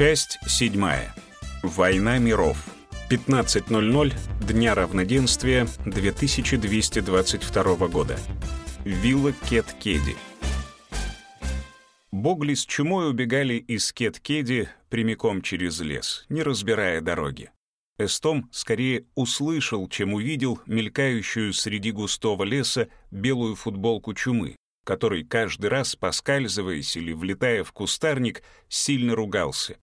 Часть 7. Война миров. 15.00 Дня равноденствия 2222 года. Вилла Кет-Кеди. Богли с чумой убегали из Кет-Кеди прямиком через лес, не разбирая дороги. Эстом скорее услышал, чем увидел мелькающую среди густого леса белую футболку чумы, который каждый раз, поскальзываясь или влетая в кустарник, сильно ругался.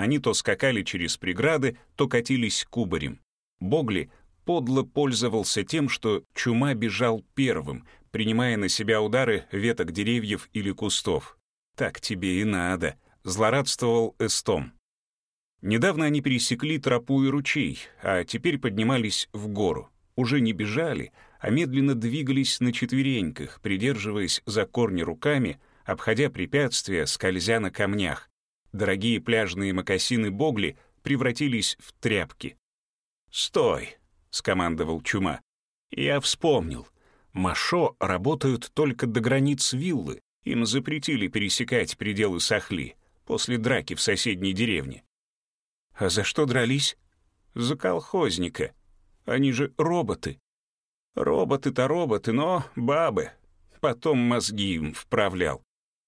Они то скакали через преграды, то катились кубарем. Богли подло пользовался тем, что чума бежал первым, принимая на себя удары веток деревьев или кустов. «Так тебе и надо», — злорадствовал Эстом. Недавно они пересекли тропу и ручей, а теперь поднимались в гору. Уже не бежали, а медленно двигались на четвереньках, придерживаясь за корни руками, обходя препятствия, скользя на камнях. Дорогие пляжные мокасины Богли превратились в тряпки. «Стой!» — скомандовал Чума. «Я вспомнил. Машо работают только до границ виллы. Им запретили пересекать пределы Сахли после драки в соседней деревне. А за что дрались? За колхозника. Они же роботы. Роботы-то роботы, но бабы. Потом мозги им вправлял.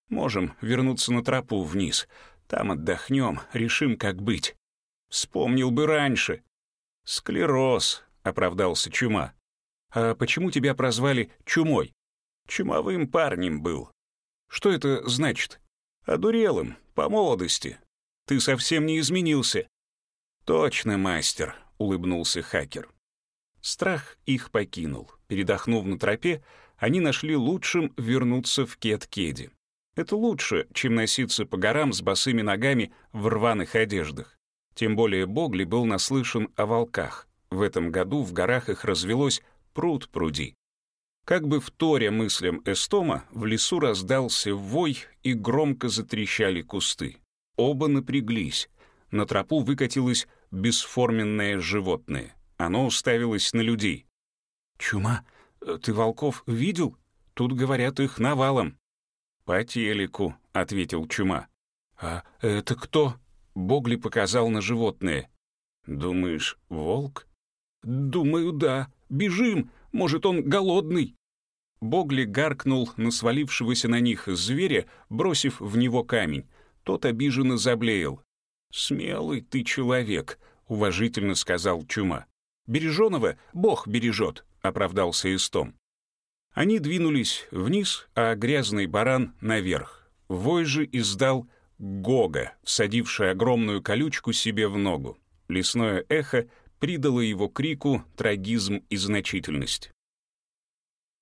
Можем вернуться на тропу вниз. Там отдохнем, решим, как быть. Вспомнил бы раньше. Склероз, оправдался Чума. А почему тебя прозвали Чумой? Чумовым парнем был. Что это значит? Одурелым, по молодости. Ты совсем не изменился. «Точно, мастер», — улыбнулся хакер. Страх их покинул. Передохнув на тропе, они нашли лучшим вернуться в Кет-Кеди. Это лучше, чем носиться по горам с босыми ногами в рваных одеждах. Тем более Богли был наслышан о волках. В этом году в горах их развелось пруд пруди. Как бы вторя мыслям Эстома, в лесу раздался вой и громко затрещали кусты. Оба напряглись — на тропу выкатилось бесформенное животное. Оно уставилось на людей. «Чума, ты волков видел? Тут, говорят, их навалом». «По телеку», — ответил Чума. «А это кто?» — Богли показал на животное. «Думаешь, волк?» «Думаю, да. Бежим. Может, он голодный». Богли гаркнул на свалившегося на них зверя, бросив в него камень. Тот обиженно заблеял. «Смелый ты человек», — уважительно сказал Чума. «Береженого Бог бережет», — оправдался Истом. Они двинулись вниз, а грязный баран — наверх. Вой же издал Гога, всадивший огромную колючку себе в ногу. Лесное эхо придало его крику трагизм и значительность.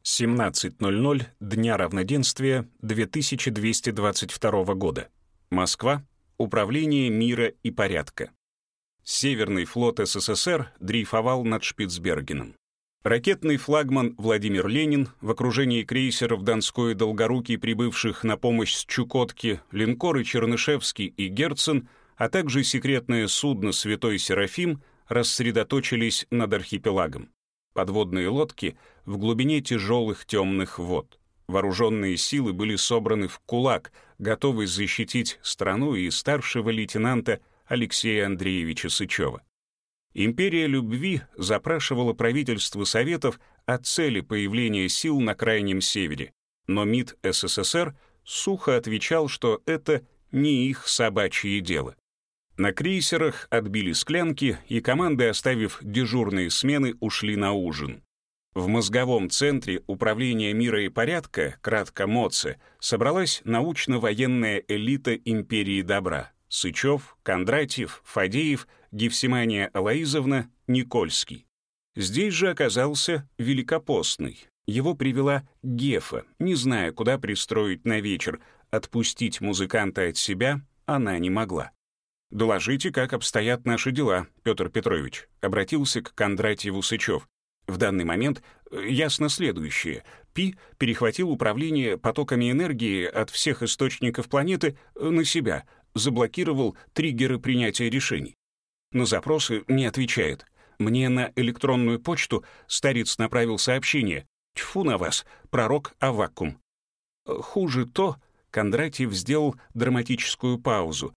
17.00 Дня равноденствия 2222 года. Москва, Управление мира и порядка. Северный флот СССР дрейфовал над Шпицбергеном. Ракетный флагман Владимир Ленин в окружении крейсеров Донской и Долгорукий, прибывших на помощь с Чукотки, линкоры Чернышевский и Герцен, а также секретное судно «Святой Серафим» рассредоточились над архипелагом. Подводные лодки в глубине тяжелых темных вод. Вооруженные силы были собраны в кулак, готовый защитить страну и старшего лейтенанта Алексея Андреевича Сычева. Империя любви запрашивала правительство Советов о цели появления сил на Крайнем Севере, но МИД СССР сухо отвечал, что это не их собачье дело. На крейсерах отбили склянки, и команды, оставив дежурные смены, ушли на ужин. В мозговом центре Управления мира и порядка, кратко МОЦИ, собралась научно-военная элита империи добра. Сычев, Кондратьев, Фадеев, Гефсимания Алаизовна, Никольский. Здесь же оказался Великопостный. Его привела Гефа, не зная, куда пристроить на вечер. Отпустить музыканта от себя она не могла. «Доложите, как обстоят наши дела, Петр Петрович», обратился к Кондратьеву Сычев. В данный момент э, ясно следующее. Пи перехватил управление потоками энергии от всех источников планеты э, на себя, заблокировал триггеры принятия решений. На запросы не отвечает. Мне на электронную почту старец направил сообщение. Тьфу на вас, пророк Авакум. Хуже то, Кондратьев сделал драматическую паузу.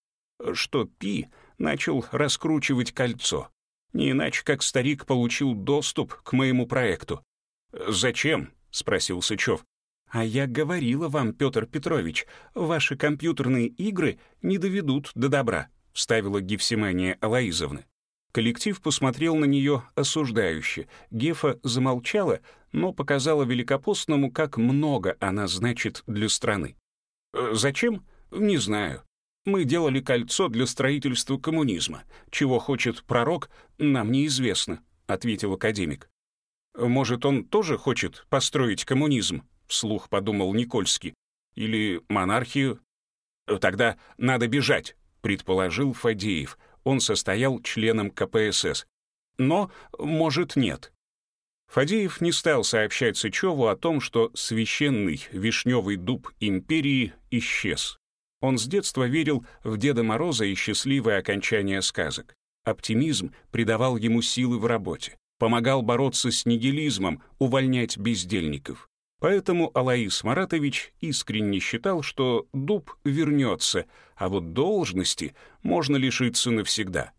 что Пи начал раскручивать кольцо. Не иначе, как старик получил доступ к моему проекту. «Зачем?» — спросил Сычев. «А я говорила вам, Петр Петрович, ваши компьютерные игры не доведут до добра», — вставила Гефсимания Алаизовна. Коллектив посмотрел на нее осуждающе. Гефа замолчала, но показала Великопостному, как много она значит для страны. «Э, «Зачем? Не знаю. Мы делали кольцо для строительства коммунизма. Чего хочет пророк, нам неизвестно», — ответил академик. «Может, он тоже хочет построить коммунизм?» — вслух подумал Никольский. «Или монархию?» «Тогда надо бежать», — предположил Фадеев. Он состоял членом КПСС. «Но, может, нет». Фадеев не стал сообщать Сычеву о том, что священный вишневый дуб империи исчез. Он с детства верил в Деда Мороза и счастливое окончание сказок. Оптимизм придавал ему силы в работе, помогал бороться с нигилизмом, увольнять бездельников. Поэтому Алаис Маратович искренне считал, что дуб вернется, а вот должности можно лишиться навсегда.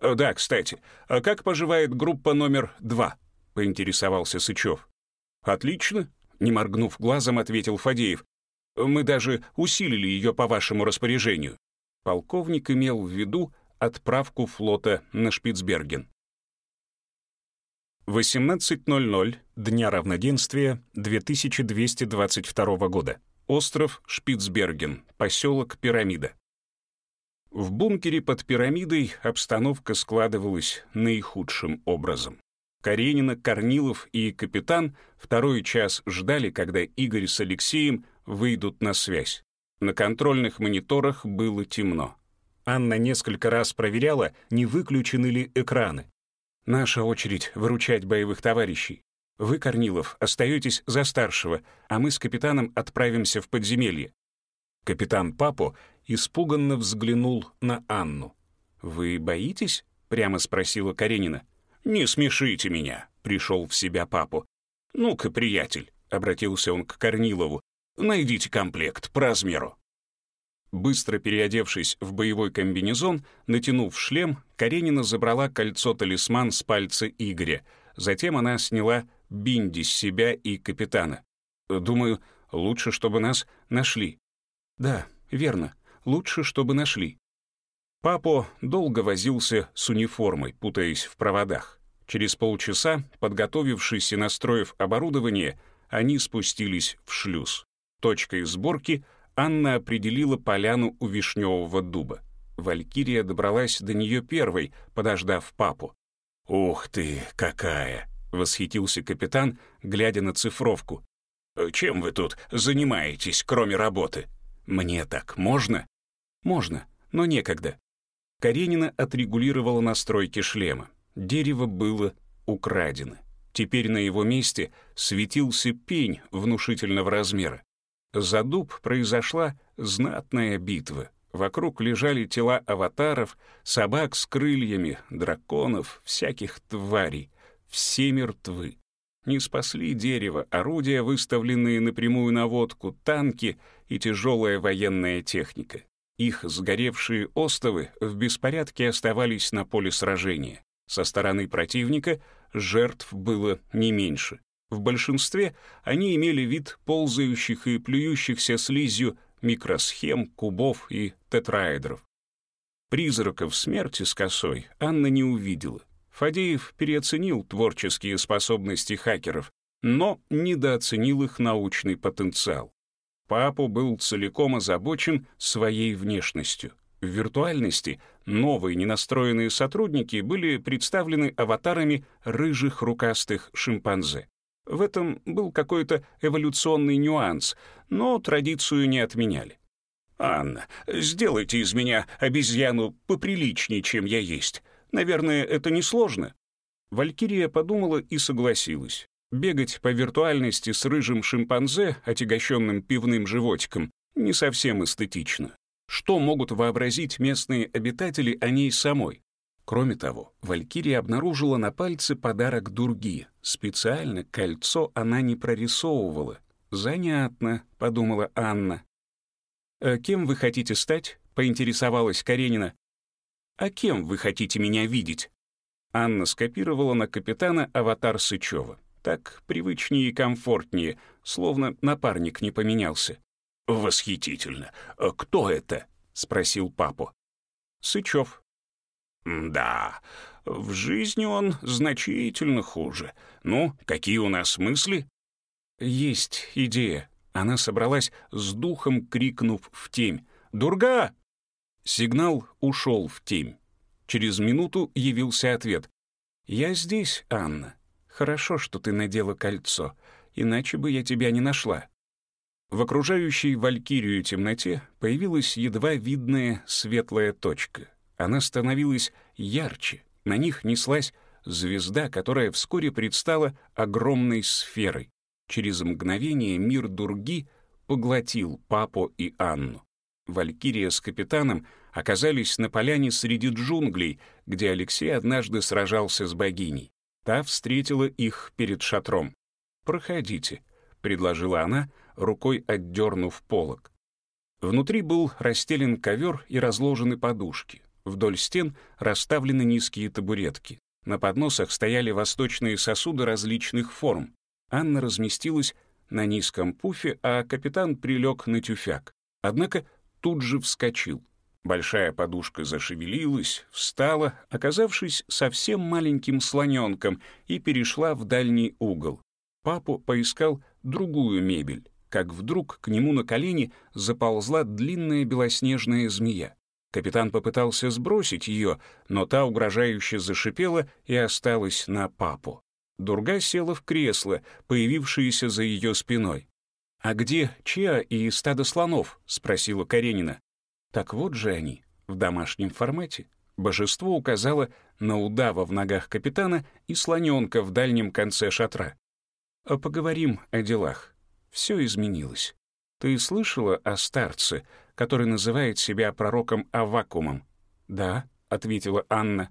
«Да, кстати, а как поживает группа номер два?» — поинтересовался Сычев. «Отлично», — не моргнув глазом, ответил Фадеев. Мы даже усилили ее по вашему распоряжению. Полковник имел в виду отправку флота на Шпицберген. 18.00 Дня равноденствия 2222 года. Остров Шпицберген, поселок Пирамида. В бункере под пирамидой обстановка складывалась наихудшим образом. Каренина, Корнилов и капитан второй час ждали, когда Игорь с Алексеем выйдут на связь. На контрольных мониторах было темно. Анна несколько раз проверяла, не выключены ли экраны. «Наша очередь выручать боевых товарищей. Вы, Корнилов, остаетесь за старшего, а мы с капитаном отправимся в подземелье». Капитан Папо испуганно взглянул на Анну. «Вы боитесь?» — прямо спросила Каренина. «Не смешите меня», — пришел в себя Папо. «Ну-ка, приятель», — обратился он к Корнилову, Найдите комплект по размеру». Быстро переодевшись в боевой комбинезон, натянув шлем, Каренина забрала кольцо-талисман с пальца Игоря. Затем она сняла бинди с себя и капитана. «Думаю, лучше, чтобы нас нашли». «Да, верно, лучше, чтобы нашли». Папо долго возился с униформой, путаясь в проводах. Через полчаса, подготовившись и настроив оборудование, они спустились в шлюз. Точкой сборки Анна определила поляну у вишневого дуба. Валькирия добралась до нее первой, подождав папу. «Ух ты, какая!» — восхитился капитан, глядя на цифровку. «Чем вы тут занимаетесь, кроме работы? Мне так можно?» «Можно, но некогда». Каренина отрегулировала настройки шлема. Дерево было украдено. Теперь на его месте светился пень внушительного размера. За дуб произошла знатная битва. Вокруг лежали тела аватаров, собак с крыльями, драконов, всяких тварей. Все мертвы. Не спасли дерево, орудия, выставленные напрямую на водку, танки и тяжелая военная техника. Их сгоревшие остовы в беспорядке оставались на поле сражения. Со стороны противника жертв было не меньше. В большинстве они имели вид ползающих и плюющихся слизью микросхем, кубов и тетраэдров. Призраков смерти с косой Анна не увидела. Фадеев переоценил творческие способности хакеров, но недооценил их научный потенциал. Папу был целиком озабочен своей внешностью. В виртуальности новые ненастроенные сотрудники были представлены аватарами рыжих рукастых шимпанзе. В этом был какой-то эволюционный нюанс, но традицию не отменяли. «Анна, сделайте из меня обезьяну поприличнее, чем я есть. Наверное, это несложно». Валькирия подумала и согласилась. Бегать по виртуальности с рыжим шимпанзе, отягощенным пивным животиком, не совсем эстетично. Что могут вообразить местные обитатели о ней самой? Кроме того, Валькирия обнаружила на пальце подарок Дурги. Специально кольцо она не прорисовывала. «Занятно», — подумала Анна. «А кем вы хотите стать?» — поинтересовалась Каренина. «А кем вы хотите меня видеть?» Анна скопировала на капитана аватар Сычева. Так привычнее и комфортнее, словно напарник не поменялся. «Восхитительно! Кто это?» — спросил папу. «Сычев». «Да, в жизни он значительно хуже. Ну, какие у нас мысли?» «Есть идея». Она собралась с духом, крикнув в темь. «Дурга!» Сигнал ушел в темь. Через минуту явился ответ. «Я здесь, Анна. Хорошо, что ты надела кольцо, иначе бы я тебя не нашла». В окружающей валькирию темноте появилась едва видная светлая точка. Она становилась ярче, на них неслась звезда, которая вскоре предстала огромной сферой. Через мгновение мир Дурги поглотил папу и Анну. Валькирия с капитаном оказались на поляне среди джунглей, где Алексей однажды сражался с богиней. Та встретила их перед шатром. «Проходите», — предложила она, рукой отдернув полог. Внутри был расстелен ковер и разложены подушки. Вдоль стен расставлены низкие табуретки. На подносах стояли восточные сосуды различных форм. Анна разместилась на низком пуфе, а капитан прилег на тюфяк. Однако тут же вскочил. Большая подушка зашевелилась, встала, оказавшись совсем маленьким слоненком, и перешла в дальний угол. Папу поискал другую мебель, как вдруг к нему на колени заползла длинная белоснежная змея. Капитан попытался сбросить ее, но та угрожающе зашипела и осталась на папу. Дурга села в кресло, появившееся за ее спиной. «А где Чиа и стадо слонов?» — спросила Каренина. «Так вот же они, в домашнем формате». Божество указало на удава в ногах капитана и слоненка в дальнем конце шатра. А «Поговорим о делах. Все изменилось. Ты слышала о старце, который называет себя пророком Аввакумом?» «Да», — ответила Анна.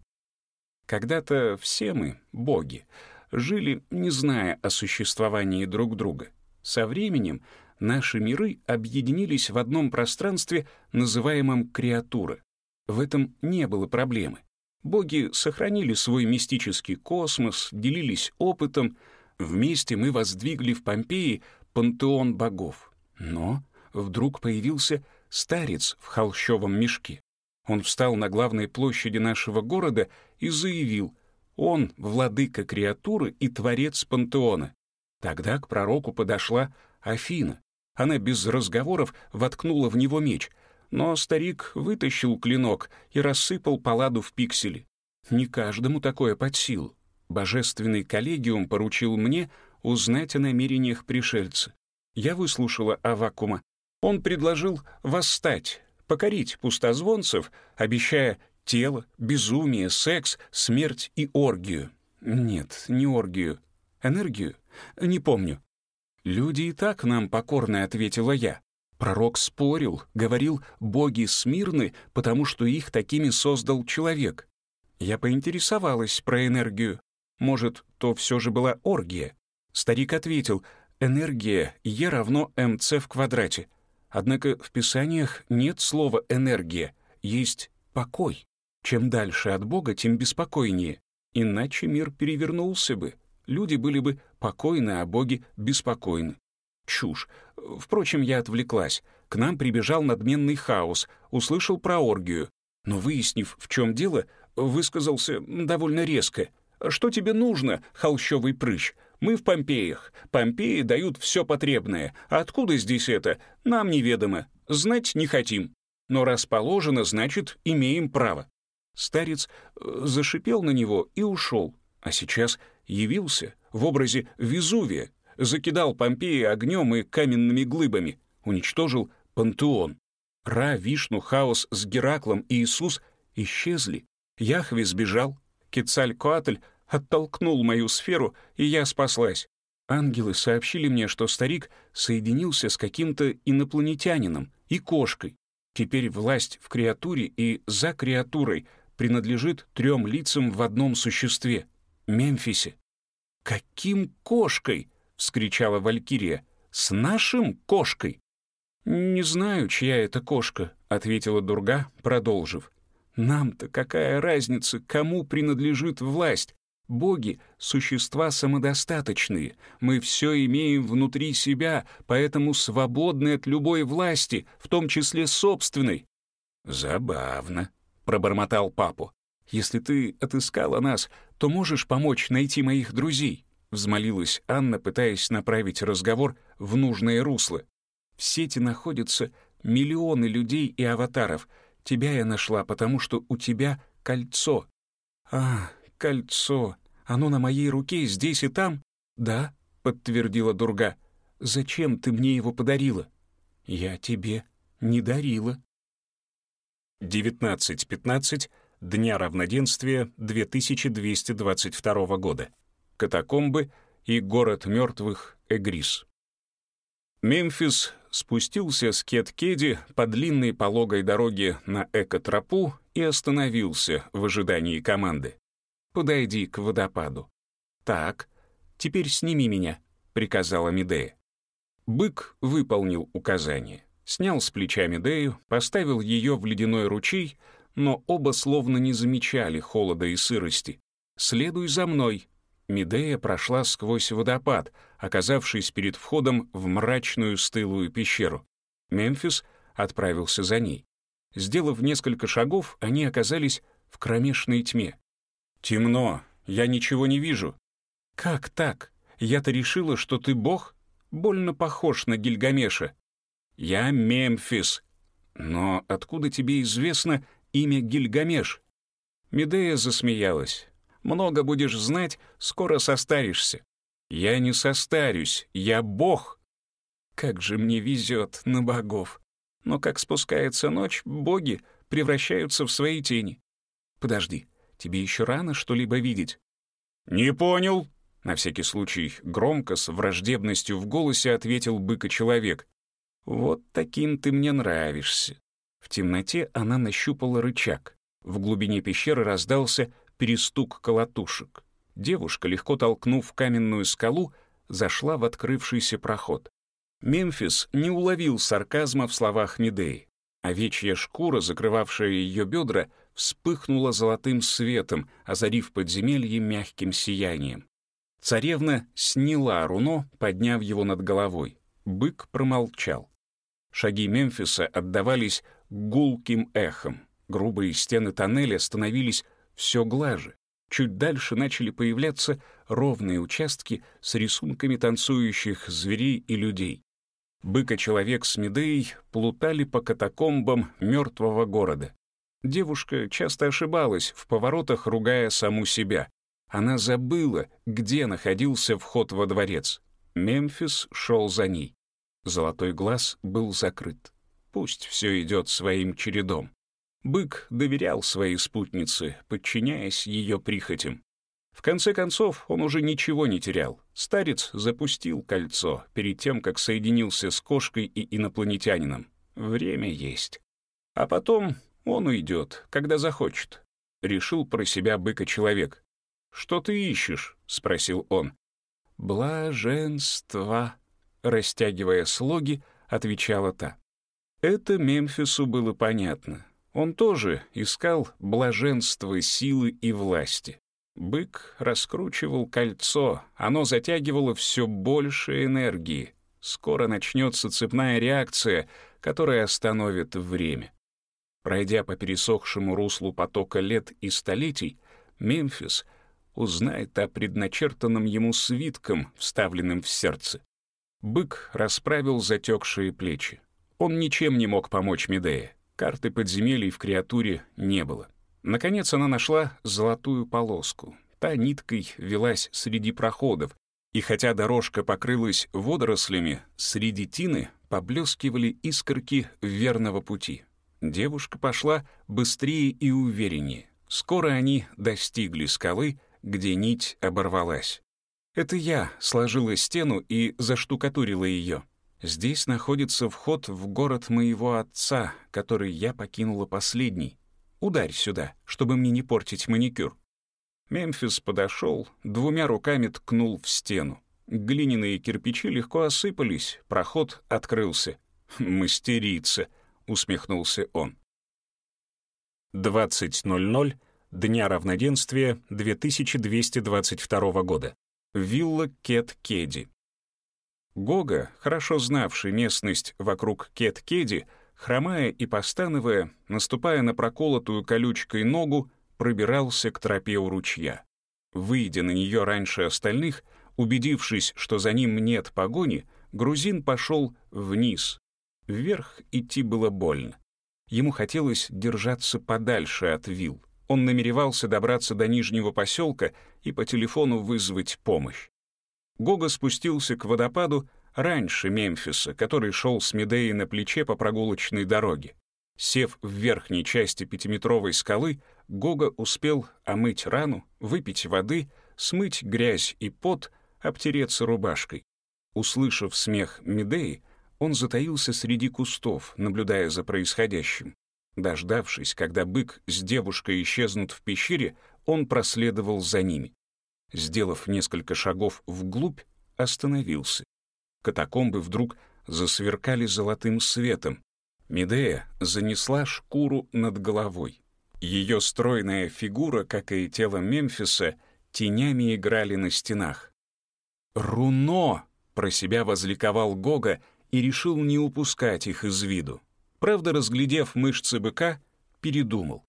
«Когда-то все мы, боги, жили, не зная о существовании друг друга. Со временем наши миры объединились в одном пространстве, называемом креатура. В этом не было проблемы. Боги сохранили свой мистический космос, делились опытом. Вместе мы воздвигли в Помпеи пантеон богов. Но вдруг появился старец в холщовом мешке. Он встал на главной площади нашего города и заявил, он владыка креатуры и творец пантеона. Тогда к пророку подошла Афина. Она без разговоров воткнула в него меч, но старик вытащил клинок и рассыпал паладу в пиксели. Не каждому такое под силу. Божественный коллегиум поручил мне узнать о намерениях пришельца. Я выслушала Авакума. Он предложил восстать, покорить пустозвонцев, обещая тело, безумие, секс, смерть и оргию. Нет, не оргию. Энергию? Не помню. «Люди и так нам покорны», — ответила я. Пророк спорил, говорил, боги смирны, потому что их такими создал человек. Я поинтересовалась про энергию. Может, то все же была оргия? Старик ответил, энергия Е равно МЦ в квадрате. Однако в писаниях нет слова «энергия», есть «покой». Чем дальше от Бога, тем беспокойнее. Иначе мир перевернулся бы. Люди были бы покойны, а боги беспокойны. Чушь. Впрочем, я отвлеклась. К нам прибежал надменный хаос, услышал про оргию. Но, выяснив, в чем дело, высказался довольно резко. «Что тебе нужно, холщовый прыщ? Мы в Помпеях. Помпеи дают все потребное. откуда здесь это? Нам неведомо. Знать не хотим. Но раз положено, значит, имеем право. Старец э, зашипел на него и ушел, а сейчас явился в образе Везувия, закидал Помпеи огнем и каменными глыбами, уничтожил пантеон. Ра, Вишну, Хаос с Гераклом и Иисус исчезли. Яхве сбежал, Кецалькоатль оттолкнул мою сферу, и я спаслась. Ангелы сообщили мне, что старик соединился с каким-то инопланетянином и кошкой. Теперь власть в креатуре и за креатурой принадлежит трем лицам в одном существе — Мемфисе. «Каким кошкой?» — вскричала Валькирия. «С нашим кошкой?» «Не знаю, чья это кошка», — ответила Дурга, продолжив. «Нам-то какая разница, кому принадлежит власть? Боги — существа самодостаточные. Мы все имеем внутри себя, поэтому свободны от любой власти, в том числе собственной». «Забавно», — пробормотал папу. «Если ты отыскала нас, то можешь помочь найти моих друзей?» — взмолилась Анна, пытаясь направить разговор в нужное русло. В сети находятся миллионы людей и аватаров. Тебя я нашла, потому что у тебя кольцо. А, кольцо. Оно на моей руке, здесь и там? Да, подтвердила Дурга. Зачем ты мне его подарила? Я тебе не дарила. 19.15 Дня равноденствия 2222 года. Катакомбы и город мертвых Эгрис. Мемфис спустился с Кет-Кеди по длинной пологой дороге на экотропу и остановился в ожидании команды. «Подойди к водопаду». «Так, теперь сними меня», — приказала Медея. Бык выполнил указание, снял с плеча Медею, поставил ее в ледяной ручей, но оба словно не замечали холода и сырости. «Следуй за мной», Медея прошла сквозь водопад, оказавшись перед входом в мрачную стылую пещеру. Мемфис отправился за ней. Сделав несколько шагов, они оказались в кромешной тьме. «Темно, я ничего не вижу». «Как так? Я-то решила, что ты бог? Больно похож на Гильгамеша». «Я Мемфис». «Но откуда тебе известно имя Гильгамеш?» Медея засмеялась. Много будешь знать, скоро состаришься. Я не состарюсь, я бог. Как же мне везет на богов. Но как спускается ночь, боги превращаются в свои тени. Подожди, тебе еще рано что-либо видеть. Не понял. На всякий случай громко, с враждебностью в голосе ответил быка-человек. «Вот таким ты мне нравишься». В темноте она нащупала рычаг. В глубине пещеры раздался перестук колотушек. Девушка, легко толкнув каменную скалу, зашла в открывшийся проход. Мемфис не уловил сарказма в словах Медеи. Овечья шкура, закрывавшая ее бедра, вспыхнула золотым светом, озарив подземелье мягким сиянием. Царевна сняла руно, подняв его над головой. Бык промолчал. Шаги Мемфиса отдавались гулким эхом. Грубые стены тоннеля становились все глаже. Чуть дальше начали появляться ровные участки с рисунками танцующих зверей и людей. Быка-человек с Медеей плутали по катакомбам мертвого города. Девушка часто ошибалась, в поворотах ругая саму себя. Она забыла, где находился вход во дворец. Мемфис шел за ней. Золотой глаз был закрыт. Пусть все идет своим чередом. Бык доверял своей спутнице, подчиняясь ее прихотям. В конце концов, он уже ничего не терял. Старец запустил кольцо перед тем, как соединился с кошкой и инопланетянином. Время есть. А потом он уйдет, когда захочет. Решил про себя быка-человек. «Что ты ищешь?» — спросил он. «Блаженство», — растягивая слоги, отвечала та. Это Мемфису было понятно. Он тоже искал блаженства силы и власти. Бык раскручивал кольцо, оно затягивало все больше энергии. Скоро начнется цепная реакция, которая остановит время. Пройдя по пересохшему руслу потока лет и столетий, Мемфис узнает о предначертанном ему свитком, вставленном в сердце. Бык расправил затекшие плечи. Он ничем не мог помочь Медее. Карты подземелий в креатуре не было. Наконец она нашла золотую полоску. Та ниткой велась среди проходов, и хотя дорожка покрылась водорослями, среди тины поблескивали искорки верного пути. Девушка пошла быстрее и увереннее. Скоро они достигли скалы, где нить оборвалась. Это я сложила стену и заштукатурила ее. Здесь находится вход в город моего отца, который я покинула последний. Ударь сюда, чтобы мне не портить маникюр». Мемфис подошел, двумя руками ткнул в стену. Глиняные кирпичи легко осыпались, проход открылся. «Мастерица», — усмехнулся он. 20.00 Дня равноденствия 2222 года. Вилла Кет-Кеди. Гога, хорошо знавший местность вокруг Кет-Кеди, хромая и постановая, наступая на проколотую колючкой ногу, пробирался к тропе у ручья. Выйдя на нее раньше остальных, убедившись, что за ним нет погони, грузин пошел вниз. Вверх идти было больно. Ему хотелось держаться подальше от вилл. Он намеревался добраться до нижнего поселка и по телефону вызвать помощь. Гога спустился к водопаду раньше Мемфиса, который шел с Медеей на плече по прогулочной дороге. Сев в верхней части пятиметровой скалы, Гога успел омыть рану, выпить воды, смыть грязь и пот, обтереться рубашкой. Услышав смех Медеи, он затаился среди кустов, наблюдая за происходящим. Дождавшись, когда бык с девушкой исчезнут в пещере, он проследовал за ними. Сделав несколько шагов вглубь, остановился. Катакомбы вдруг засверкали золотым светом. Медея занесла шкуру над головой. Ее стройная фигура, как и тело Мемфиса, тенями играли на стенах. «Руно!» — про себя возликовал Гога и решил не упускать их из виду. Правда, разглядев мышцы быка, передумал.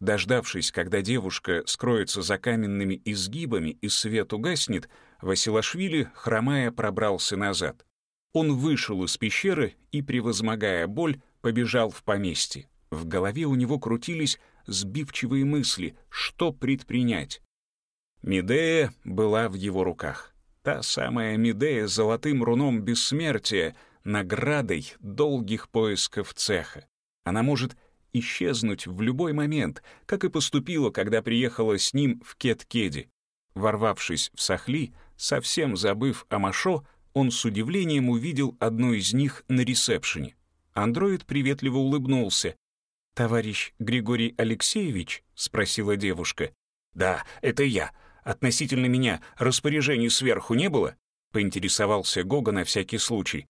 Дождавшись, когда девушка скроется за каменными изгибами и свет угаснет, Василашвили, хромая, пробрался назад. Он вышел из пещеры и, превозмогая боль, побежал в поместье. В голове у него крутились сбивчивые мысли, что предпринять. Медея была в его руках. Та самая Медея с золотым руном бессмертия, наградой долгих поисков цеха. Она может исчезнуть в любой момент, как и поступила, когда приехала с ним в Кет-Кеди. Ворвавшись в Сахли, совсем забыв о Машо, он с удивлением увидел одну из них на ресепшене. Андроид приветливо улыбнулся. «Товарищ Григорий Алексеевич?» — спросила девушка. «Да, это я. Относительно меня распоряжений сверху не было?» — поинтересовался Гога на всякий случай.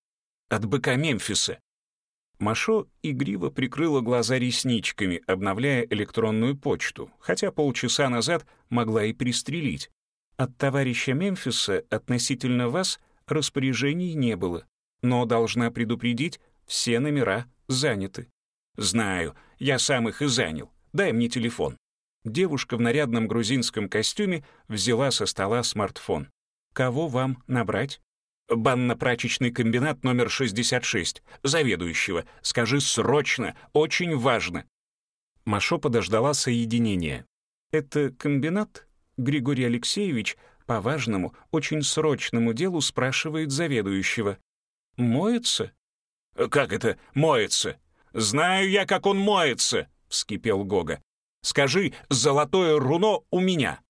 «От быка Мемфиса». Машо игриво прикрыла глаза ресничками, обновляя электронную почту, хотя полчаса назад могла и пристрелить. От товарища Мемфиса относительно вас распоряжений не было, но должна предупредить, все номера заняты. Знаю, я сам их и занял. Дай мне телефон. Девушка в нарядном грузинском костюме взяла со стола смартфон. Кого вам набрать? Банно-прачечный комбинат номер 66. Заведующего. Скажи срочно, очень важно. Машо подождала соединения. Это комбинат? Григорий Алексеевич по важному, очень срочному делу спрашивает заведующего. «Моется?» «Как это «моется»? Знаю я, как он моется!» — вскипел Гога. «Скажи, золотое руно у меня!»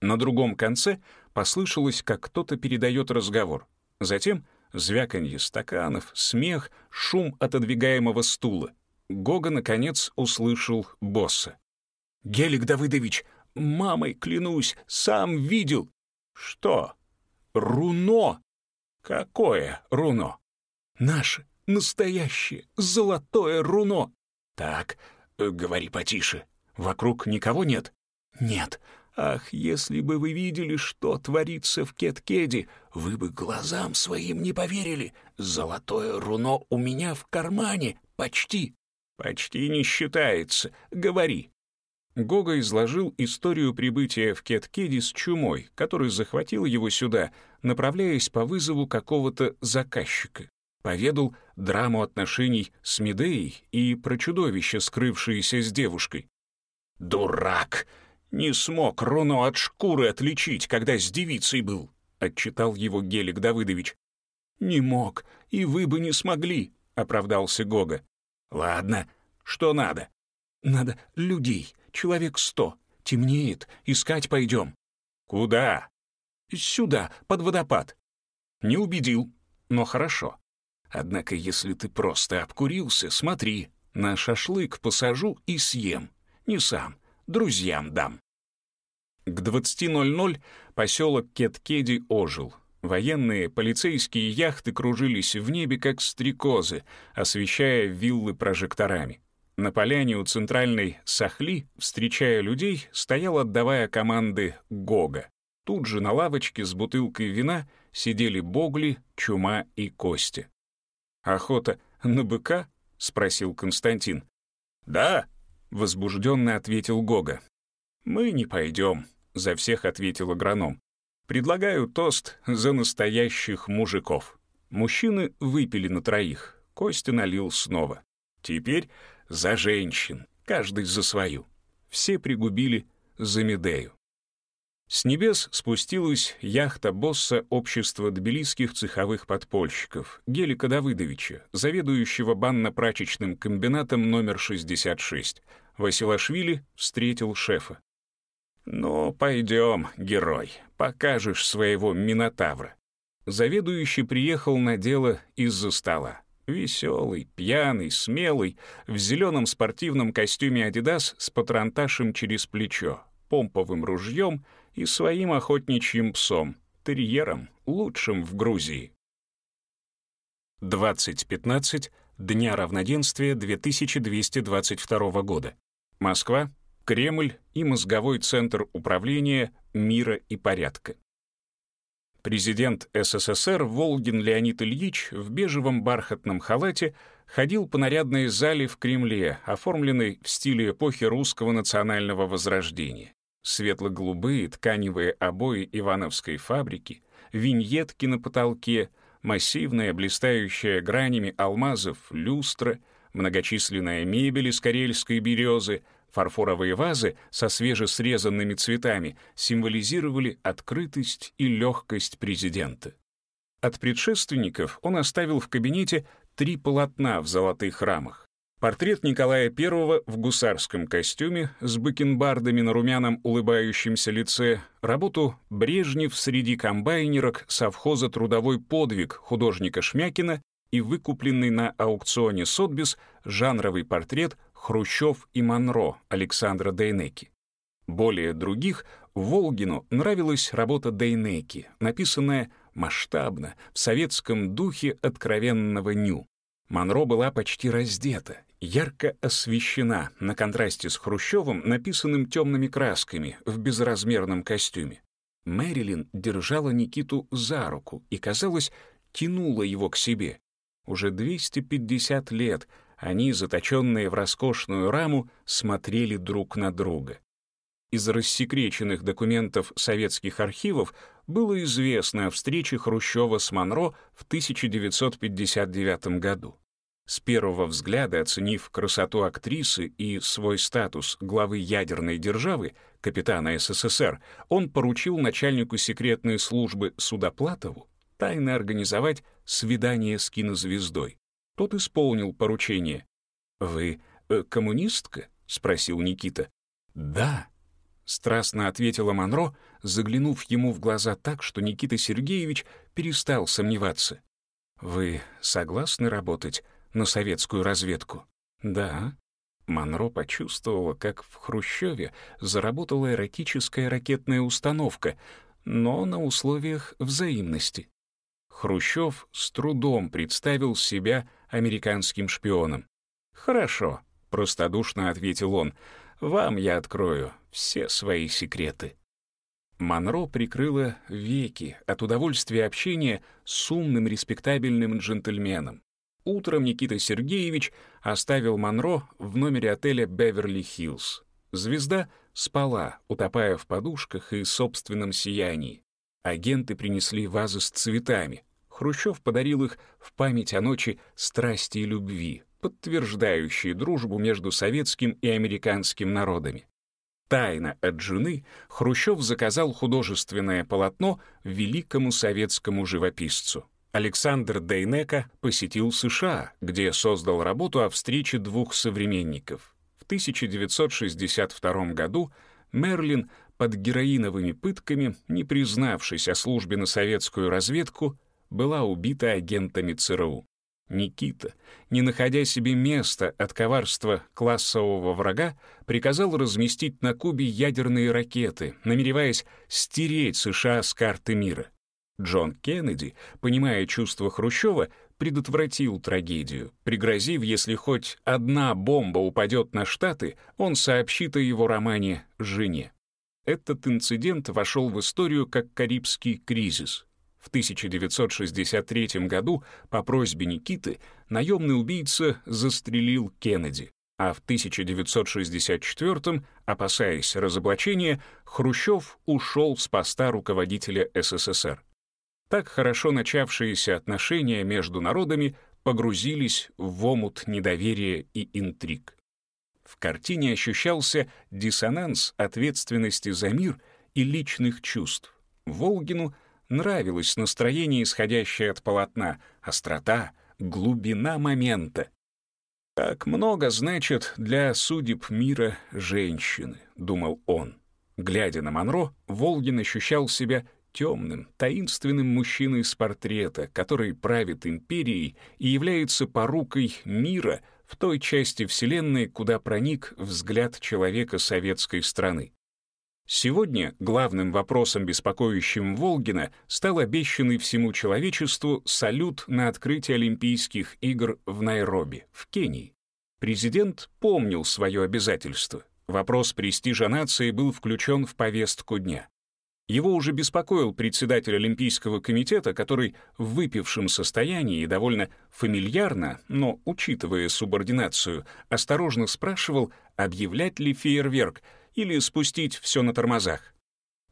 На другом конце послышалось, как кто-то передает разговор. Затем звяканье стаканов, смех, шум отодвигаемого стула. Гога, наконец, услышал босса. «Гелик Давыдович, мамой клянусь, сам видел». «Что?» «Руно». «Какое руно?» «Наше, настоящее, золотое руно». «Так, э, говори потише. Вокруг никого нет?» «Нет. Ах, если бы вы видели, что творится в Кеткеде, вы бы глазам своим не поверили. Золотое руно у меня в кармане, почти». «Почти не считается. Говори». Гога изложил историю прибытия в Кеткеди с чумой, который захватил его сюда, направляясь по вызову какого-то заказчика. Поведал драму отношений с Медеей и про чудовище, скрывшееся с девушкой. «Дурак! Не смог Руно от шкуры отличить, когда с девицей был», — отчитал его Гелик Давыдович. «Не мог, и вы бы не смогли», — оправдался Гога. «Ладно, что надо?» «Надо людей, человек сто. Темнеет, искать пойдем». «Куда?» «Сюда, под водопад». «Не убедил, но хорошо. Однако, если ты просто обкурился, смотри, на шашлык посажу и съем. Не сам, друзьям дам. К 20.00 поселок Кеткеди ожил. Военные, полицейские яхты кружились в небе, как стрекозы, освещая виллы прожекторами. На поляне у центральной Сахли, встречая людей, стоял, отдавая команды Гога. Тут же на лавочке с бутылкой вина сидели Богли, Чума и Костя. «Охота на быка?» — спросил Константин. «Да», — возбужденно ответил Гога. «Мы не пойдем», — за всех ответил агроном. «Предлагаю тост за настоящих мужиков». Мужчины выпили на троих. Костя налил снова. «Теперь за женщин, каждый за свою. Все пригубили за Медею. С небес спустилась яхта босса общества тбилисских цеховых подпольщиков Гелика Давыдовича, заведующего банно-прачечным комбинатом номер 66. Василашвили встретил шефа. «Ну, пойдем, герой, покажешь своего Минотавра». Заведующий приехал на дело из-за стола. Веселый, пьяный, смелый, в зеленом спортивном костюме «Адидас» с патронташем через плечо, помповым ружьем и своим охотничьим псом, терьером, лучшим в Грузии. 2015 Дня равноденствия 2222 года. Москва, Кремль и мозговой центр управления мира и порядка. Президент СССР Волгин Леонид Ильич в бежевом бархатном халате ходил по нарядной зале в Кремле, оформленной в стиле эпохи русского национального возрождения. Светло-голубые тканевые обои Ивановской фабрики, виньетки на потолке, массивная, блистающая гранями алмазов люстра, многочисленная мебель из карельской березы, Фарфоровые вазы со свежесрезанными цветами символизировали открытость и легкость президента. От предшественников он оставил в кабинете три полотна в золотых рамах. Портрет Николая I в гусарском костюме с бакенбардами на румяном улыбающемся лице, работу «Брежнев среди комбайнерок» совхоза «Трудовой подвиг» художника Шмякина и выкупленный на аукционе Сотбис жанровый портрет Хрущев и Монро Александра Дейнеки. Более других Волгину нравилась работа Дейнеки, написанная масштабно, в советском духе откровенного ню. Монро была почти раздета, ярко освещена, на контрасте с Хрущевым, написанным темными красками, в безразмерном костюме. Мэрилин держала Никиту за руку и, казалось, тянула его к себе. Уже 250 лет они, заточенные в роскошную раму, смотрели друг на друга. Из рассекреченных документов советских архивов было известно о встрече Хрущева с Монро в 1959 году. С первого взгляда, оценив красоту актрисы и свой статус главы ядерной державы, капитана СССР, он поручил начальнику секретной службы Судоплатову тайно организовать свидание с кинозвездой. Тот исполнил поручение. «Вы э, коммунистка?» — спросил Никита. «Да», — страстно ответила Монро, заглянув ему в глаза так, что Никита Сергеевич перестал сомневаться. «Вы согласны работать на советскую разведку?» «Да». Монро почувствовала, как в Хрущеве заработала эротическая ракетная установка, но на условиях взаимности. Хрущев с трудом представил себя американским шпионом. «Хорошо», — простодушно ответил он, — «вам я открою все свои секреты». Монро прикрыла веки от удовольствия общения с умным респектабельным джентльменом. Утром Никита Сергеевич оставил Монро в номере отеля «Беверли-Хиллз». Звезда спала, утопая в подушках и собственном сиянии. Агенты принесли вазы с цветами. Хрущев подарил их в память о ночи страсти и любви, подтверждающей дружбу между советским и американским народами. Тайно от жены Хрущев заказал художественное полотно великому советскому живописцу. Александр Дейнека посетил США, где создал работу о встрече двух современников. В 1962 году Мерлин под героиновыми пытками, не признавшись о службе на советскую разведку, была убита агентами ЦРУ. Никита, не находя себе места от коварства классового врага, приказал разместить на Кубе ядерные ракеты, намереваясь стереть США с карты мира. Джон Кеннеди, понимая чувства Хрущева, предотвратил трагедию, пригрозив, если хоть одна бомба упадет на Штаты, он сообщит о его романе жене. Этот инцидент вошел в историю как Карибский кризис. В 1963 году по просьбе Никиты наемный убийца застрелил Кеннеди, а в 1964, опасаясь разоблачения, Хрущев ушел с поста руководителя СССР. Так хорошо начавшиеся отношения между народами погрузились в омут недоверия и интриг. В картине ощущался диссонанс ответственности за мир и личных чувств. Волгину нравилось настроение, исходящее от полотна, острота, глубина момента. «Как много значит для судеб мира женщины», — думал он. Глядя на Монро, Волгин ощущал себя темным, таинственным мужчиной с портрета, который правит империей и является порукой мира в той части Вселенной, куда проник взгляд человека советской страны. Сегодня главным вопросом, беспокоящим Волгина, стал обещанный всему человечеству салют на открытие Олимпийских игр в Найроби, в Кении. Президент помнил свое обязательство. Вопрос престижа нации был включен в повестку дня. Его уже беспокоил председатель Олимпийского комитета, который в выпившем состоянии и довольно фамильярно, но, учитывая субординацию, осторожно спрашивал, объявлять ли фейерверк или спустить все на тормозах.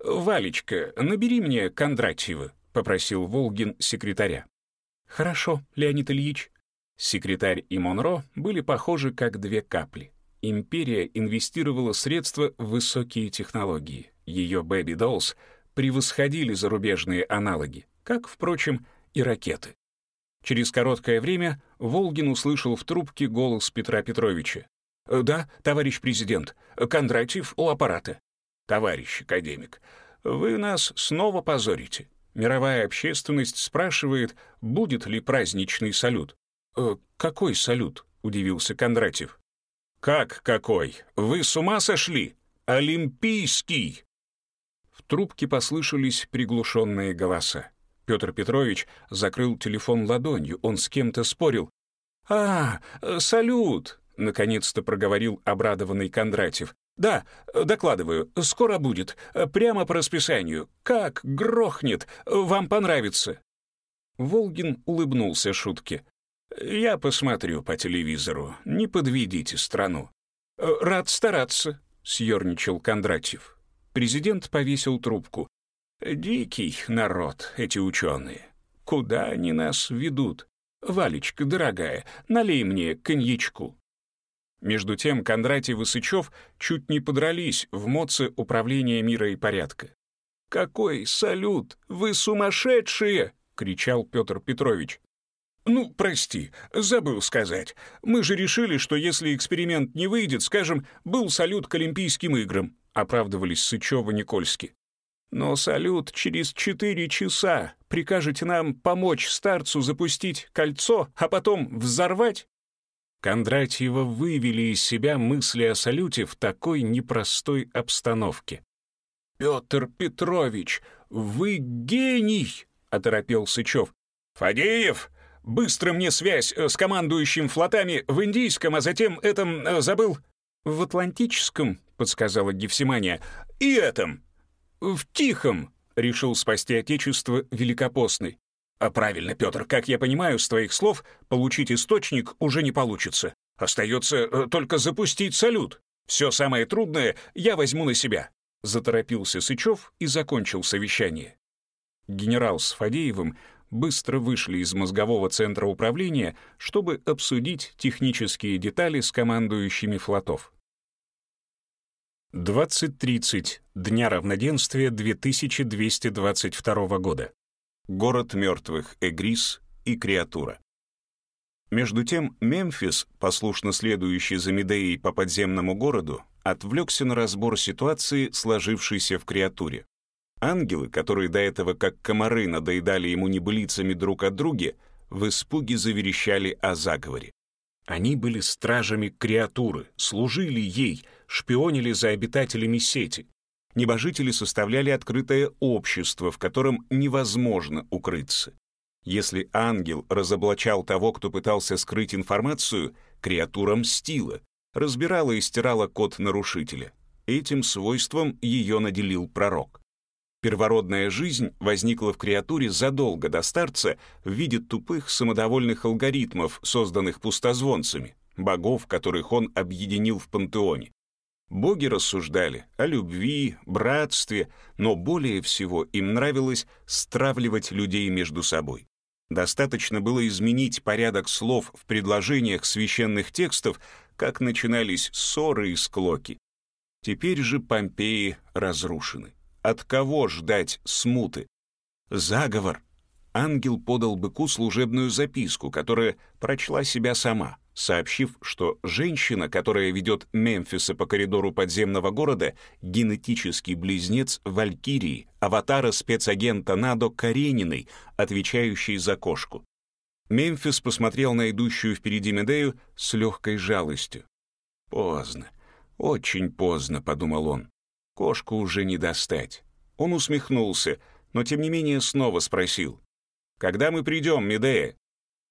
«Валечка, набери мне Кондратьева», — попросил Волгин секретаря. «Хорошо, Леонид Ильич». Секретарь и Монро были похожи как две капли. Империя инвестировала средства в высокие технологии ее Baby Dolls превосходили зарубежные аналоги, как, впрочем, и ракеты. Через короткое время Волгин услышал в трубке голос Петра Петровича. «Да, товарищ президент, Кондратьев у аппарата». «Товарищ академик, вы нас снова позорите. Мировая общественность спрашивает, будет ли праздничный салют». «Э, «Какой салют?» — удивился Кондратьев. «Как какой? Вы с ума сошли? Олимпийский!» трубке послышались приглушенные голоса. Петр Петрович закрыл телефон ладонью, он с кем-то спорил. «А, салют!» — наконец-то проговорил обрадованный Кондратьев. «Да, докладываю, скоро будет, прямо по расписанию. Как грохнет, вам понравится!» Волгин улыбнулся шутке. «Я посмотрю по телевизору, не подведите страну». «Рад стараться», — съерничал Кондратьев. Президент повесил трубку. «Дикий народ, эти ученые. Куда они нас ведут? Валечка, дорогая, налей мне коньячку». Между тем Кондратий и чуть не подрались в МОЦе Управления мира и порядка. «Какой салют! Вы сумасшедшие!» — кричал Петр Петрович. «Ну, прости, забыл сказать. Мы же решили, что если эксперимент не выйдет, скажем, был салют к Олимпийским играм. — оправдывались Сычева-Никольски. «Но салют через четыре часа. Прикажете нам помочь старцу запустить кольцо, а потом взорвать?» Кондратьева вывели из себя мысли о салюте в такой непростой обстановке. «Петр Петрович, вы гений!» — оторопел Сычев. «Фадеев, быстро мне связь э, с командующим флотами в Индийском, а затем этом э, забыл...» «В Атлантическом», — подсказала Гефсимания, — «и этом». «В Тихом», — решил спасти Отечество Великопостный. «А правильно, Петр, как я понимаю, с твоих слов, получить источник уже не получится. Остается э, только запустить салют. Все самое трудное я возьму на себя». Заторопился Сычев и закончил совещание. Генерал с Фадеевым быстро вышли из мозгового центра управления, чтобы обсудить технические детали с командующими флотов. 20.30. Дня равноденствия 2222 года. Город мертвых Эгрис и Креатура. Между тем Мемфис, послушно следующий за Медеей по подземному городу, отвлекся на разбор ситуации, сложившейся в Креатуре. Ангелы, которые до этого как комары надоедали ему небылицами друг от друга, в испуге заверещали о заговоре. Они были стражами креатуры, служили ей, шпионили за обитателями сети. Небожители составляли открытое общество, в котором невозможно укрыться. Если ангел разоблачал того, кто пытался скрыть информацию, креатура мстила, разбирала и стирала код нарушителя. Этим свойством ее наделил пророк. Первородная жизнь возникла в креатуре задолго до старца в виде тупых самодовольных алгоритмов, созданных пустозвонцами, богов, которых он объединил в пантеоне. Боги рассуждали о любви, братстве, но более всего им нравилось стравливать людей между собой. Достаточно было изменить порядок слов в предложениях священных текстов, как начинались ссоры и склоки. Теперь же Помпеи разрушены. От кого ждать смуты? Заговор. Ангел подал быку служебную записку, которая прочла себя сама, сообщив, что женщина, которая ведет Мемфиса по коридору подземного города, генетический близнец Валькирии, аватара спецагента Надо Карениной, отвечающей за кошку. Мемфис посмотрел на идущую впереди Медею с легкой жалостью. «Поздно, очень поздно», — подумал он. Кошку уже не достать. Он усмехнулся, но тем не менее снова спросил. «Когда мы придем, Медея?»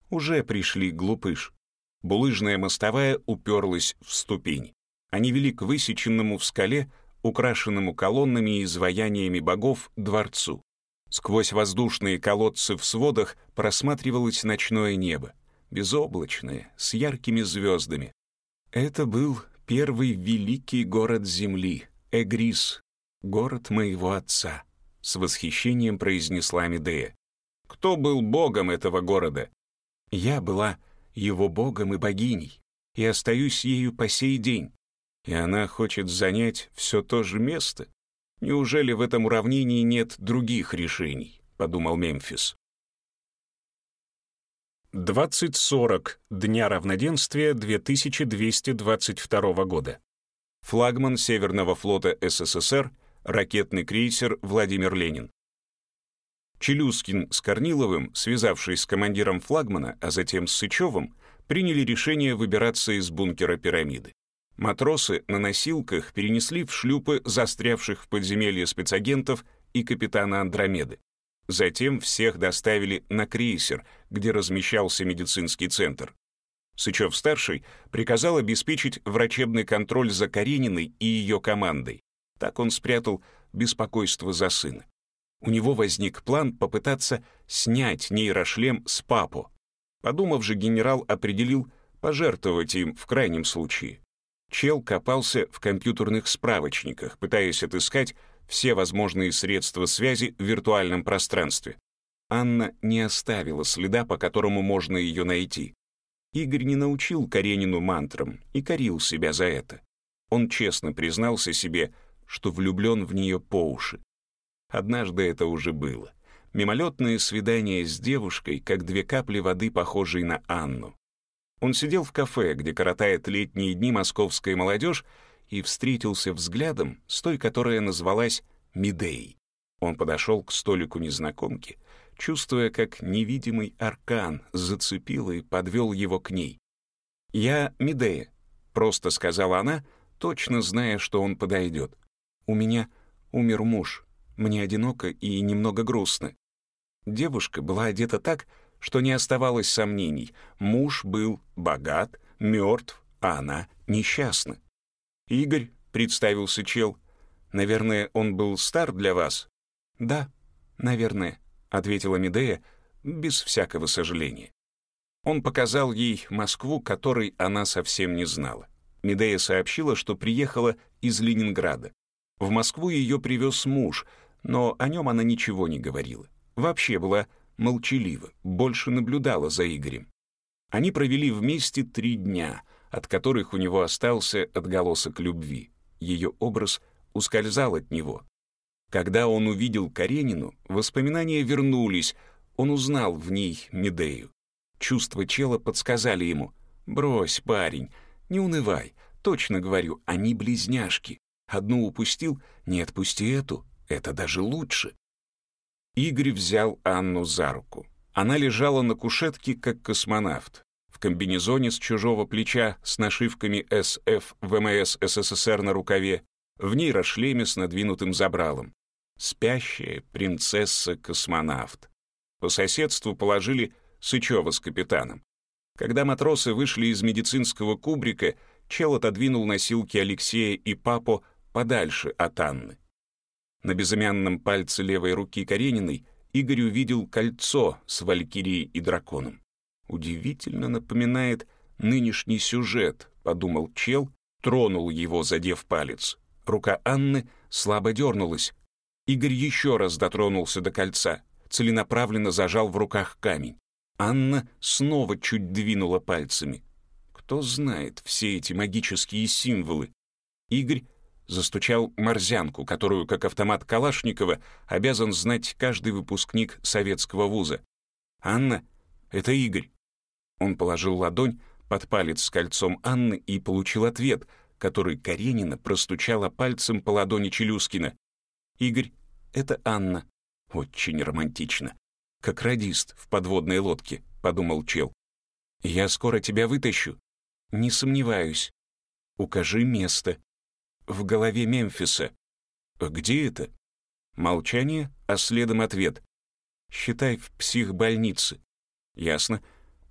«Уже пришли, глупыш». Булыжная мостовая уперлась в ступень. Они вели к высеченному в скале, украшенному колоннами и изваяниями богов, дворцу. Сквозь воздушные колодцы в сводах просматривалось ночное небо, безоблачное, с яркими звездами. Это был первый великий город Земли, Эгрис, город моего отца», — с восхищением произнесла Медея. «Кто был богом этого города?» «Я была его богом и богиней, и остаюсь ею по сей день. И она хочет занять все то же место? Неужели в этом уравнении нет других решений?» — подумал Мемфис. 2040 Дня равноденствия 2222 года флагман Северного флота СССР, ракетный крейсер «Владимир Ленин». Челюскин с Корниловым, связавшись с командиром флагмана, а затем с Сычевым, приняли решение выбираться из бункера пирамиды. Матросы на носилках перенесли в шлюпы застрявших в подземелье спецагентов и капитана Андромеды. Затем всех доставили на крейсер, где размещался медицинский центр. Сычев-старший приказал обеспечить врачебный контроль за Карениной и ее командой. Так он спрятал беспокойство за сына. У него возник план попытаться снять нейрошлем с папу. Подумав же, генерал определил пожертвовать им в крайнем случае. Чел копался в компьютерных справочниках, пытаясь отыскать все возможные средства связи в виртуальном пространстве. Анна не оставила следа, по которому можно ее найти. Игорь не научил Каренину мантрам и корил себя за это. Он честно признался себе, что влюблен в нее по уши. Однажды это уже было. Мимолетное свидание с девушкой, как две капли воды, похожей на Анну. Он сидел в кафе, где коротает летние дни московская молодежь, и встретился взглядом с той, которая назвалась Мидей. Он подошел к столику незнакомки — чувствуя, как невидимый аркан зацепил и подвел его к ней. «Я Медея», — просто сказала она, точно зная, что он подойдет. «У меня умер муж, мне одиноко и немного грустно». Девушка была одета так, что не оставалось сомнений. Муж был богат, мертв, а она несчастна. «Игорь», — представился чел, — «наверное, он был стар для вас?» «Да, наверное», — ответила Медея без всякого сожаления. Он показал ей Москву, которой она совсем не знала. Медея сообщила, что приехала из Ленинграда. В Москву ее привез муж, но о нем она ничего не говорила. Вообще была молчалива, больше наблюдала за Игорем. Они провели вместе три дня, от которых у него остался отголосок любви. Ее образ ускользал от него, когда он увидел Каренину, воспоминания вернулись, он узнал в ней Медею. Чувства чела подсказали ему «Брось, парень, не унывай, точно говорю, они близняшки. Одну упустил, не отпусти эту, это даже лучше». Игорь взял Анну за руку. Она лежала на кушетке, как космонавт, в комбинезоне с чужого плеча с нашивками СФ ВМС СССР на рукаве, в нейрошлеме с надвинутым забралом. Спящая принцесса-космонавт. По соседству положили Сычева с капитаном. Когда матросы вышли из медицинского кубрика, чел отодвинул носилки Алексея и папу подальше от Анны. На безымянном пальце левой руки Карениной Игорь увидел кольцо с валькирией и драконом. Удивительно напоминает нынешний сюжет, подумал чел, тронул его, задев палец. Рука Анны слабо дернулась. Игорь еще раз дотронулся до кольца, целенаправленно зажал в руках камень. Анна снова чуть двинула пальцами. Кто знает все эти магические символы? Игорь застучал морзянку, которую, как автомат Калашникова, обязан знать каждый выпускник советского вуза. «Анна, это Игорь». Он положил ладонь под палец с кольцом Анны и получил ответ, который Каренина простучала пальцем по ладони Челюскина. «Игорь, это Анна». Очень романтично. Как радист в подводной лодке, подумал чел. «Я скоро тебя вытащу». «Не сомневаюсь». «Укажи место», в голове Мемфиса. Где это? Молчание, а следом ответ. Считай, в психбольнице. Ясно.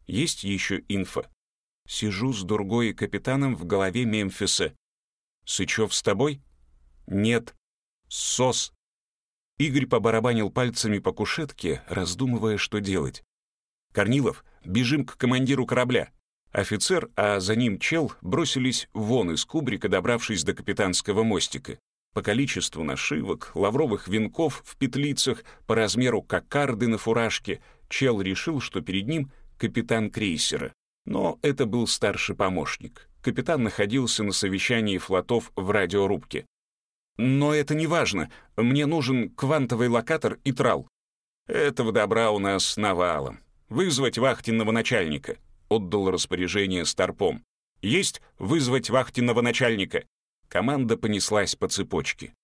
Есть еще инфа. Сижу с Дургой капитаном в голове Мемфиса. Сычев с тобой? Нет. Сос. Игорь побарабанил пальцами по кушетке, раздумывая, что делать. «Корнилов, бежим к командиру корабля. Офицер, а за ним чел, бросились вон из кубрика, добравшись до капитанского мостика. По количеству нашивок, лавровых венков в петлицах, по размеру кокарды на фуражке, чел решил, что перед ним капитан крейсера. Но это был старший помощник. Капитан находился на совещании флотов в радиорубке. «Но это не важно. Мне нужен квантовый локатор и трал». «Этого добра у нас навалом. Вызвать вахтенного начальника» отдал распоряжение старпом. «Есть вызвать вахтенного начальника!» Команда понеслась по цепочке.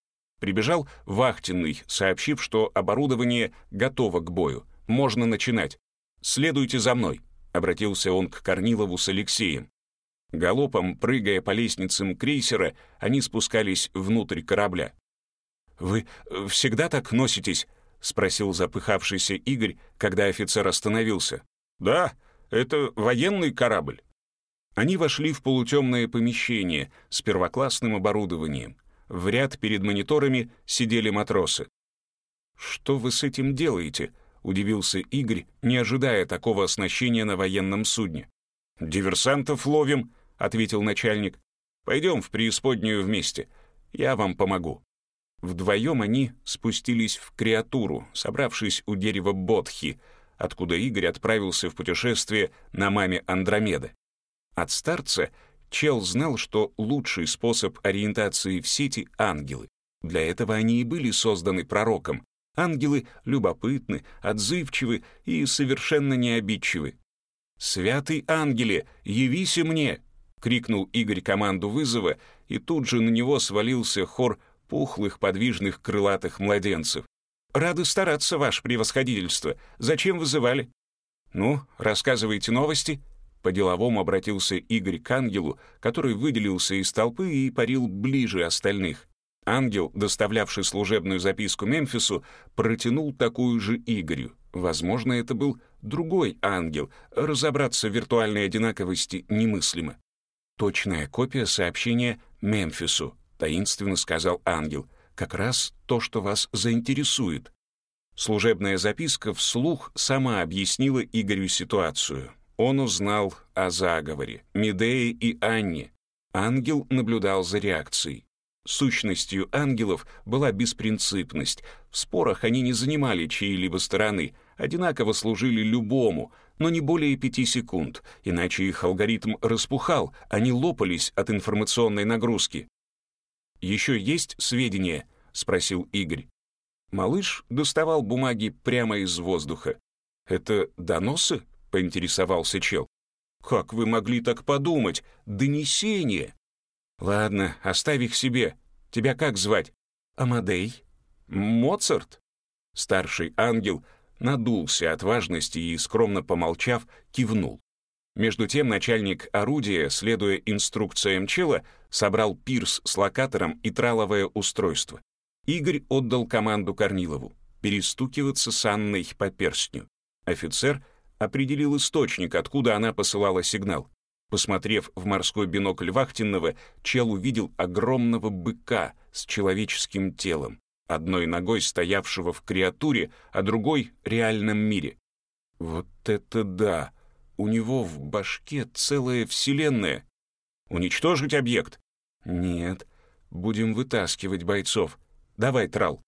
Прибежал вахтенный, сообщив, что оборудование готово к бою. Можно начинать. «Следуйте за мной», — обратился он к Корнилову с Алексеем. Галопом, прыгая по лестницам крейсера, они спускались внутрь корабля. «Вы всегда так носитесь?» — спросил запыхавшийся Игорь, когда офицер остановился. «Да, это военный корабль». Они вошли в полутемное помещение с первоклассным оборудованием. В ряд перед мониторами сидели матросы. «Что вы с этим делаете?» — удивился Игорь, не ожидая такого оснащения на военном судне. «Диверсантов ловим», — ответил начальник. «Пойдем в преисподнюю вместе. Я вам помогу». Вдвоем они спустились в креатуру, собравшись у дерева Бодхи — откуда Игорь отправился в путешествие на маме Андромеды. От старца Чел знал, что лучший способ ориентации в сети — ангелы. Для этого они и были созданы пророком. Ангелы любопытны, отзывчивы и совершенно необидчивы. «Святый ангеле, явись мне!» — крикнул Игорь команду вызова, и тут же на него свалился хор пухлых подвижных крылатых младенцев. «Рады стараться, ваше превосходительство. Зачем вызывали?» «Ну, рассказывайте новости». По-деловому обратился Игорь к ангелу, который выделился из толпы и парил ближе остальных. Ангел, доставлявший служебную записку Мемфису, протянул такую же Игорю. Возможно, это был другой ангел. Разобраться в виртуальной одинаковости немыслимо. «Точная копия сообщения Мемфису», — таинственно сказал ангел как раз то, что вас заинтересует. Служебная записка вслух сама объяснила Игорю ситуацию. Он узнал о заговоре, Медее и Анне. Ангел наблюдал за реакцией. Сущностью ангелов была беспринципность. В спорах они не занимали чьей-либо стороны, одинаково служили любому, но не более пяти секунд, иначе их алгоритм распухал, они лопались от информационной нагрузки. «Еще есть сведения?» — спросил Игорь. Малыш доставал бумаги прямо из воздуха. «Это доносы?» — поинтересовался чел. «Как вы могли так подумать? Донесение!» «Ладно, оставь их себе. Тебя как звать?» «Амадей». «Моцарт?» Старший ангел надулся от важности и, скромно помолчав, кивнул. Между тем начальник орудия, следуя инструкциям Чела, собрал пирс с локатором и траловое устройство. Игорь отдал команду Корнилову перестукиваться с Анной по перстню. Офицер определил источник, откуда она посылала сигнал. Посмотрев в морской бинокль Вахтинного, Чел увидел огромного быка с человеческим телом, одной ногой стоявшего в креатуре, а другой — реальном мире. Вот это да! У него в башке целая вселенная. Уничтожить объект? Нет. Будем вытаскивать бойцов. Давай, Трал.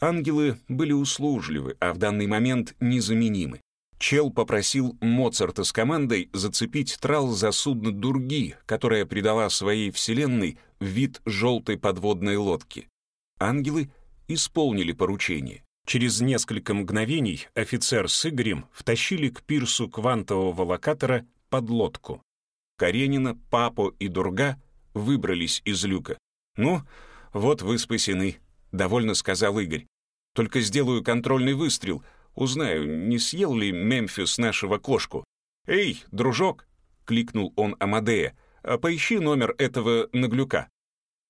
Ангелы были услужливы, а в данный момент незаменимы. Чел попросил Моцарта с командой зацепить трал за судно Дурги, которое придала своей вселенной вид желтой подводной лодки. Ангелы исполнили поручение. Через несколько мгновений офицер с Игорем втащили к пирсу квантового локатора под лодку. Каренина, Папо и Дурга выбрались из люка. «Ну, вот вы спасены», — довольно сказал Игорь. «Только сделаю контрольный выстрел — Узнаю, не съел ли Мемфис нашего кошку. «Эй, дружок!» — кликнул он Амадея. «А поищи номер этого наглюка».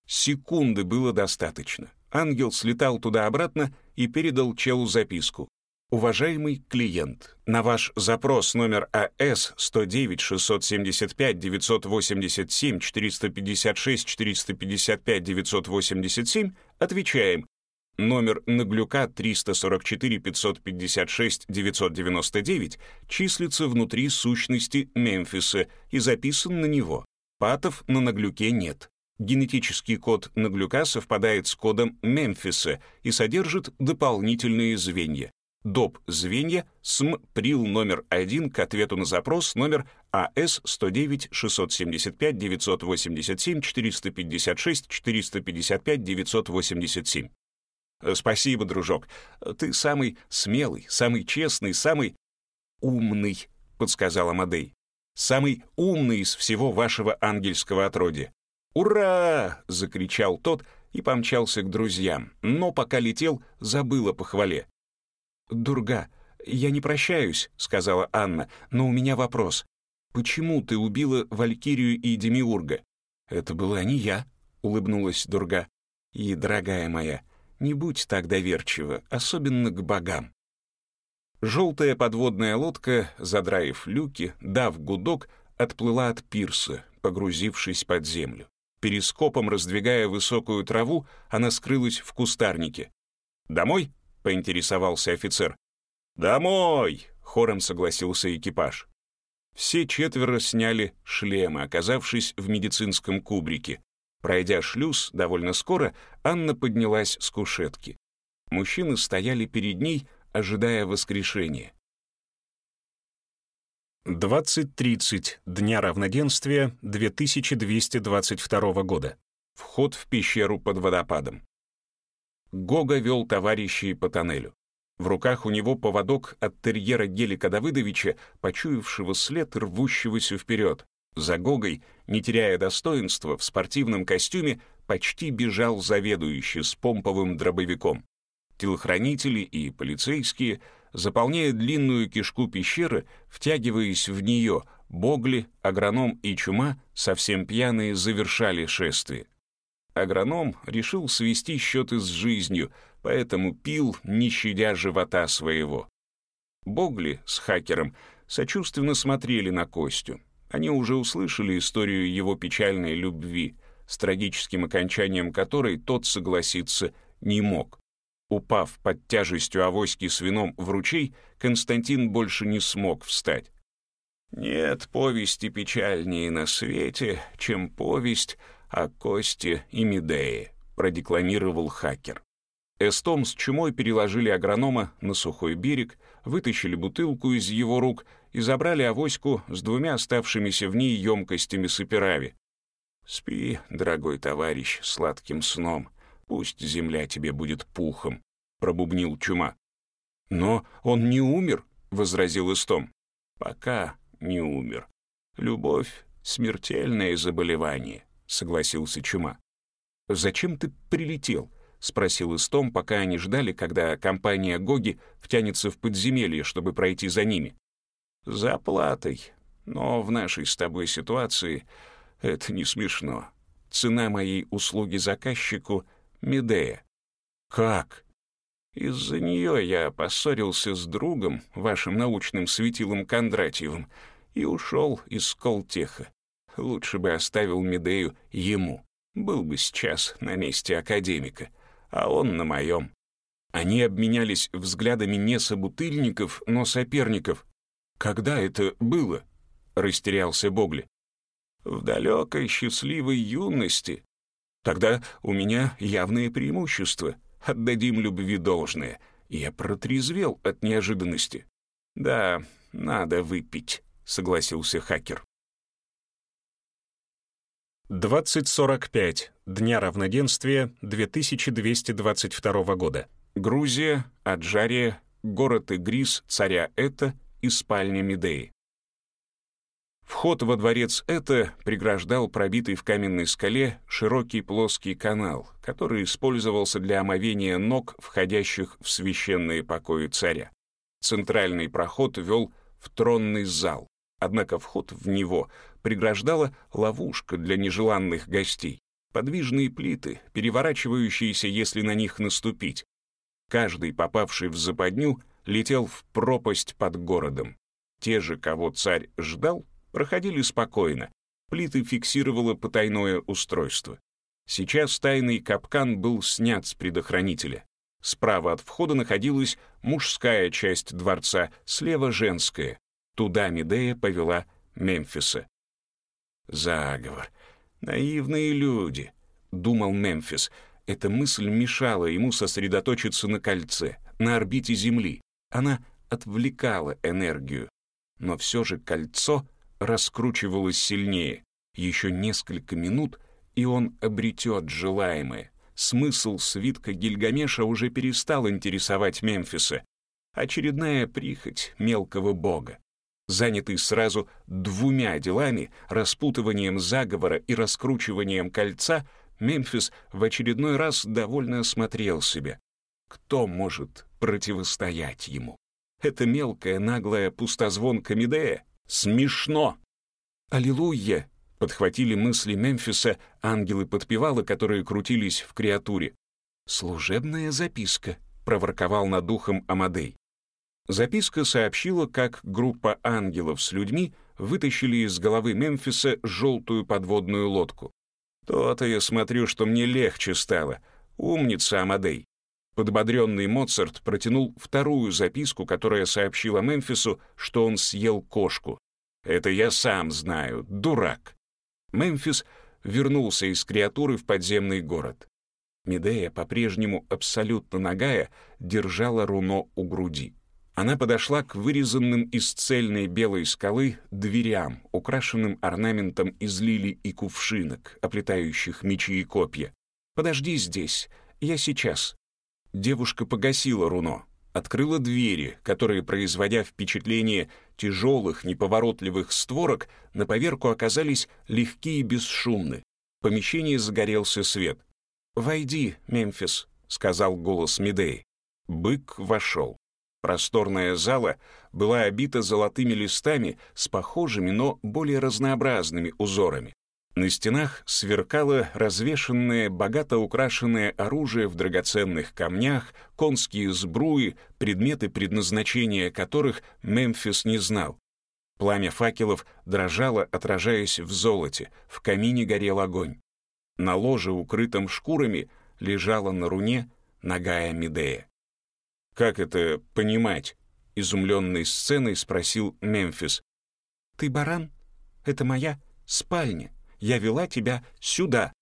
Секунды было достаточно. Ангел слетал туда-обратно и передал Челу записку. Уважаемый клиент, на ваш запрос номер АС 109 675 987 456 455 987 отвечаем Номер Наглюка 344-556-999 числится внутри сущности Мемфиса и записан на него. Патов на Наглюке нет. Генетический код Наглюка совпадает с кодом Мемфиса и содержит дополнительные звенья. ДОП звенья СМ ПРИЛ номер 1 к ответу на запрос номер АС 109 675 987 456 455 987. Э, «Спасибо, дружок. Ты самый смелый, самый честный, самый умный», — подсказала Мадей. «Самый умный из всего вашего ангельского отродья». «Ура!» — закричал тот и помчался к друзьям, но пока летел, забыл о похвале. «Дурга, я не прощаюсь», — сказала Анна, — «но у меня вопрос. Почему ты убила Валькирию и Демиурга?» «Это была не я», — улыбнулась Дурга. «И, дорогая моя, не будь так доверчива, особенно к богам. Желтая подводная лодка, задраив люки, дав гудок, отплыла от пирса, погрузившись под землю. Перископом раздвигая высокую траву, она скрылась в кустарнике. «Домой?» — поинтересовался офицер. «Домой!» — хором согласился экипаж. Все четверо сняли шлемы, оказавшись в медицинском кубрике. Пройдя шлюз довольно скоро, Анна поднялась с кушетки. Мужчины стояли перед ней, ожидая воскрешения. 20.30 Дня равноденствия 2222 года. Вход в пещеру под водопадом. Гога вел товарищей по тоннелю. В руках у него поводок от терьера Гелика Давыдовича, почуявшего след рвущегося вперед. За Гогой, не теряя достоинства, в спортивном костюме почти бежал заведующий с помповым дробовиком. Телохранители и полицейские, заполняя длинную кишку пещеры, втягиваясь в нее, Богли, агроном и чума, совсем пьяные, завершали шествие. Агроном решил свести счеты с жизнью, поэтому пил, не щадя живота своего. Богли с хакером сочувственно смотрели на Костю. Они уже услышали историю его печальной любви, с трагическим окончанием которой тот согласиться не мог. Упав под тяжестью авоськи с вином в ручей, Константин больше не смог встать. «Нет повести печальнее на свете, чем повесть о Косте и Медее», продекламировал хакер. Эстом с чумой переложили агронома на сухой берег, вытащили бутылку из его рук и забрали авоську с двумя оставшимися в ней емкостями саперави. «Спи, дорогой товарищ, сладким сном. Пусть земля тебе будет пухом», — пробубнил чума. «Но он не умер», — возразил Истом. «Пока не умер. Любовь — смертельное заболевание», — согласился чума. «Зачем ты прилетел?» — спросил Истом, пока они ждали, когда компания Гоги втянется в подземелье, чтобы пройти за ними. «За платой. Но в нашей с тобой ситуации это не смешно. Цена моей услуги заказчику — Медея. Как? Из-за нее я поссорился с другом, вашим научным светилом Кондратьевым, и ушел из Колтеха. Лучше бы оставил Медею ему. Был бы сейчас на месте академика, а он на моем. Они обменялись взглядами не собутыльников, но соперников. «Когда это было?» — растерялся Богли. «В далекой счастливой юности. Тогда у меня явное преимущество. Отдадим любви должное. Я протрезвел от неожиданности». «Да, надо выпить», — согласился хакер. 2045. Дня равноденствия 2222 года. Грузия, Аджария, город Игрис, царя Эта и спальня Медеи. Вход во дворец Эта преграждал пробитый в каменной скале широкий плоский канал, который использовался для омовения ног, входящих в священные покои царя. Центральный проход вел в тронный зал, однако вход в него преграждала ловушка для нежеланных гостей. Подвижные плиты, переворачивающиеся, если на них наступить, Каждый, попавший в западню, летел в пропасть под городом. Те же, кого царь ждал, проходили спокойно. Плиты фиксировало потайное устройство. Сейчас тайный капкан был снят с предохранителя. Справа от входа находилась мужская часть дворца, слева — женская. Туда Медея повела Мемфиса. «Заговор. Наивные люди», — думал Мемфис, — эта мысль мешала ему сосредоточиться на кольце, на орбите Земли. Она отвлекала энергию. Но все же кольцо раскручивалось сильнее. Еще несколько минут, и он обретет желаемое. Смысл свитка Гильгамеша уже перестал интересовать Мемфиса. Очередная прихоть мелкого бога. Занятый сразу двумя делами, распутыванием заговора и раскручиванием кольца, Мемфис в очередной раз довольно осмотрел себя. Кто может противостоять ему? Это мелкая, наглая пустозвонка Медея? Смешно! «Аллилуйя!» — подхватили мысли Мемфиса ангелы-подпевалы, которые крутились в креатуре. «Служебная записка», — проворковал над духом Амадей. Записка сообщила, как группа ангелов с людьми вытащили из головы Мемфиса желтую подводную лодку. То-то я смотрю, что мне легче стало. Умница, Амадей. Подбодренный Моцарт протянул вторую записку, которая сообщила Мемфису, что он съел кошку. «Это я сам знаю, дурак». Мемфис вернулся из креатуры в подземный город. Медея, по-прежнему абсолютно нагая, держала руно у груди. Она подошла к вырезанным из цельной белой скалы дверям, украшенным орнаментом из лилий и кувшинок, оплетающих мечи и копья. «Подожди здесь, я сейчас». Девушка погасила руно, открыла двери, которые, производя впечатление тяжелых, неповоротливых створок, на поверку оказались легкие и бесшумны. В помещении загорелся свет. «Войди, Мемфис», — сказал голос Медеи. Бык вошел. Просторная зала была обита золотыми листами с похожими, но более разнообразными узорами. На стенах сверкало развешенное, богато украшенное оружие в драгоценных камнях, конские сбруи, предметы предназначения которых Мемфис не знал. Пламя факелов дрожало, отражаясь в золоте, в камине горел огонь. На ложе, укрытом шкурами, лежала на руне ногая Медея. «Как это понимать?» — изумленной сценой спросил Мемфис. «Ты баран? Это моя спальня. Я вела тебя сюда».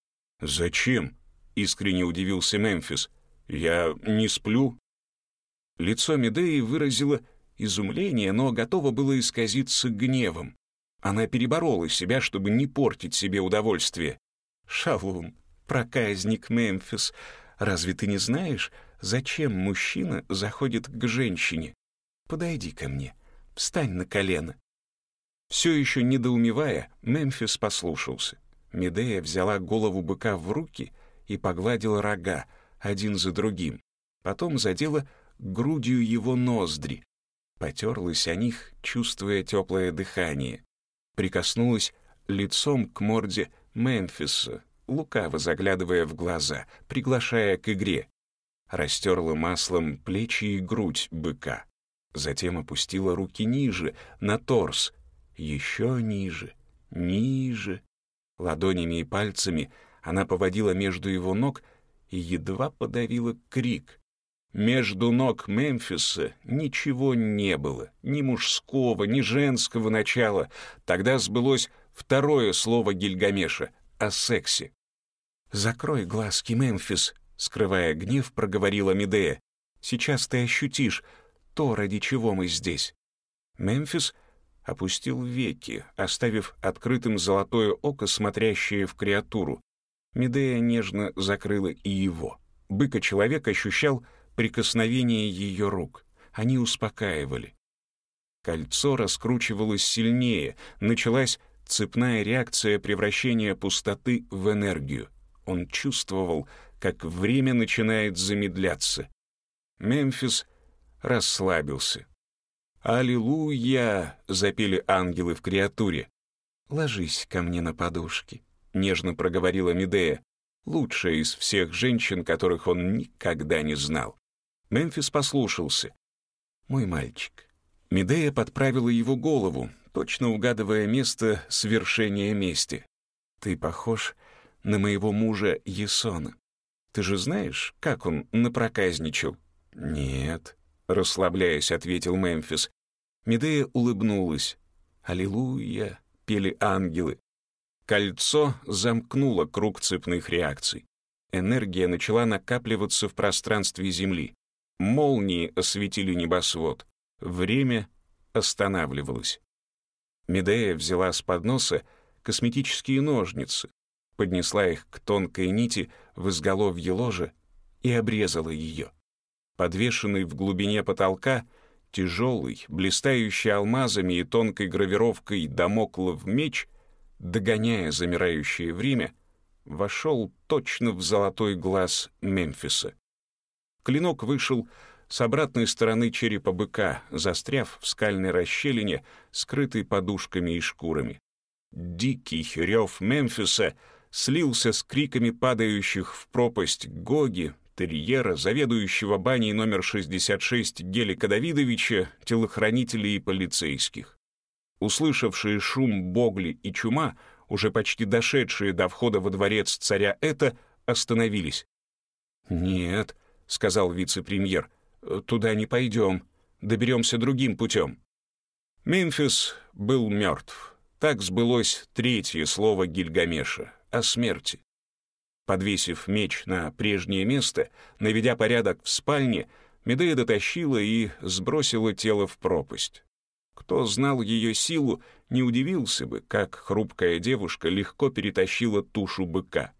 «Зачем?» — искренне удивился Мемфис. «Я не сплю». Лицо Медеи выразило изумление, но готово было исказиться гневом. Она переборола себя, чтобы не портить себе удовольствие. «Шалун, проказник Мемфис, разве ты не знаешь, зачем мужчина заходит к женщине. Подойди ко мне, встань на колено. Все еще недоумевая, Мемфис послушался. Медея взяла голову быка в руки и погладила рога, один за другим. Потом задела грудью его ноздри. Потерлась о них, чувствуя теплое дыхание. прикоснулась лицом к морде Мемфиса, лукаво заглядывая в глаза, приглашая к игре. Растерла маслом плечи и грудь быка. Затем опустила руки ниже, на торс, еще ниже, ниже. Ладонями и пальцами она поводила между его ног и едва подавила крик. Между ног Мемфиса ничего не было, ни мужского, ни женского начала. Тогда сбылось второе слово Гильгамеша о сексе. «Закрой глазки, Мемфис», — скрывая гнев, проговорила Медея. «Сейчас ты ощутишь то, ради чего мы здесь». Мемфис опустил веки, оставив открытым золотое око, смотрящее в креатуру. Медея нежно закрыла и его. Быка-человек ощущал прикосновение ее рук. Они успокаивали. Кольцо раскручивалось сильнее, началась цепная реакция превращения пустоты в энергию. Он чувствовал, как время начинает замедляться. Мемфис расслабился. «Аллилуйя!» — запели ангелы в креатуре. «Ложись ко мне на подушки», — нежно проговорила Медея, лучшая из всех женщин, которых он никогда не знал. Мемфис послушался. «Мой мальчик». Медея подправила его голову, точно угадывая место свершения мести. «Ты похож на моего мужа Есона. Ты же знаешь, как он напроказничал?» «Нет», — расслабляясь, ответил Мемфис. Медея улыбнулась. «Аллилуйя!» — пели ангелы. Кольцо замкнуло круг цепных реакций. Энергия начала накапливаться в пространстве Земли. Молнии осветили небосвод. Время останавливалось. Медея взяла с подноса косметические ножницы, поднесла их к тонкой нити в изголовье ложа и обрезала ее. Подвешенный в глубине потолка, тяжелый, блистающий алмазами и тонкой гравировкой домоклов меч, догоняя замирающее время, вошел точно в золотой глаз Мемфиса. Клинок вышел с обратной стороны черепа быка, застряв в скальной расщелине, скрытой подушками и шкурами. Дикий рев Мемфиса слился с криками падающих в пропасть Гоги, терьера, заведующего баней номер 66 Гелика Давидовича, телохранителей и полицейских. Услышавшие шум Богли и Чума, уже почти дошедшие до входа во дворец царя Эта, остановились. «Нет», — сказал вице-премьер, — «туда не пойдем, доберемся другим путем». Мемфис был мертв. Так сбылось третье слово Гильгамеша о смерти. Подвесив меч на прежнее место, наведя порядок в спальне, Медея дотащила и сбросила тело в пропасть. Кто знал ее силу, не удивился бы, как хрупкая девушка легко перетащила тушу быка.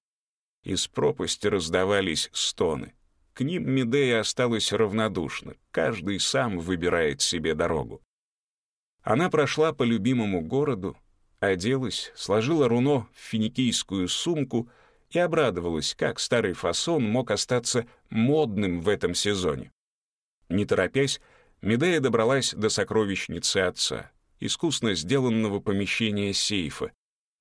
Из пропасти раздавались стоны. К ним Медея осталась равнодушна, каждый сам выбирает себе дорогу. Она прошла по любимому городу, оделась, сложила руно в финикийскую сумку — и обрадовалась, как старый фасон мог остаться модным в этом сезоне. Не торопясь, Медея добралась до сокровищницы отца, искусно сделанного помещения сейфа.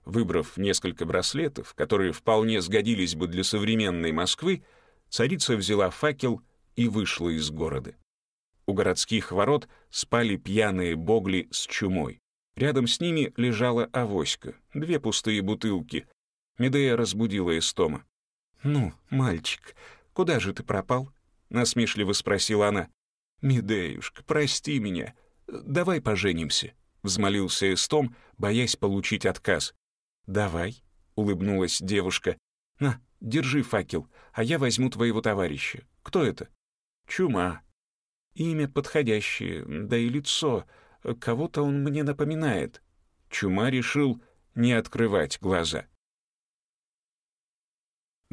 Выбрав несколько браслетов, которые вполне сгодились бы для современной Москвы, царица взяла факел и вышла из города. У городских ворот спали пьяные богли с чумой. Рядом с ними лежала авоська, две пустые бутылки, Медея разбудила Эстома. «Ну, мальчик, куда же ты пропал?» — насмешливо спросила она. «Медеюшка, прости меня. Давай поженимся», — взмолился Эстом, боясь получить отказ. «Давай», — улыбнулась девушка. «На, держи факел, а я возьму твоего товарища. Кто это?» «Чума». «Имя подходящее, да и лицо. Кого-то он мне напоминает». Чума решил не открывать глаза.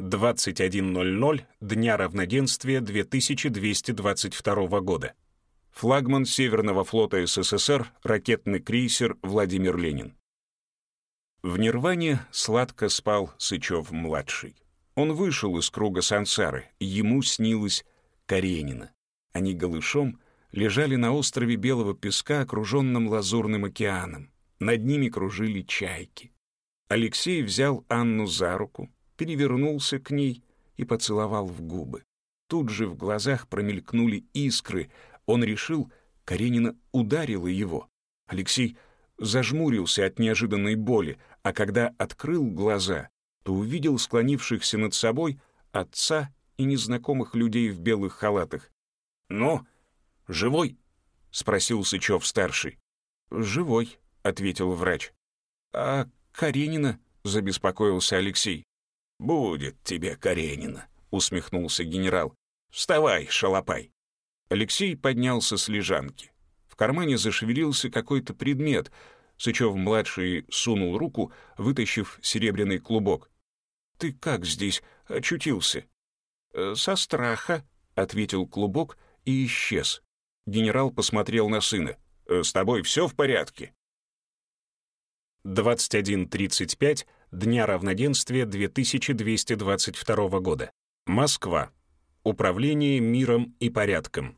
21.00 Дня равноденствия 2222 года. Флагман Северного флота СССР, ракетный крейсер «Владимир Ленин». В Нирване сладко спал Сычев-младший. Он вышел из круга сансары, ему снилось Каренина. Они голышом лежали на острове Белого Песка, окруженном Лазурным океаном. Над ними кружили чайки. Алексей взял Анну за руку, перевернулся к ней и поцеловал в губы. Тут же в глазах промелькнули искры. Он решил, Каренина ударила его. Алексей зажмурился от неожиданной боли, а когда открыл глаза, то увидел склонившихся над собой отца и незнакомых людей в белых халатах. «Ну, живой?» — спросил Сычев-старший. «Живой», — ответил врач. «А Каренина?» — забеспокоился Алексей. «Будет тебе Каренина», — усмехнулся генерал. «Вставай, шалопай». Алексей поднялся с лежанки. В кармане зашевелился какой-то предмет. Сычев-младший сунул руку, вытащив серебряный клубок. «Ты как здесь очутился?» «Э, «Со страха», — ответил клубок и исчез. Генерал посмотрел на сына. «Э, «С тобой все в порядке?» 21.35 Дня равноденствия 2222 года. Москва. Управление миром и порядком.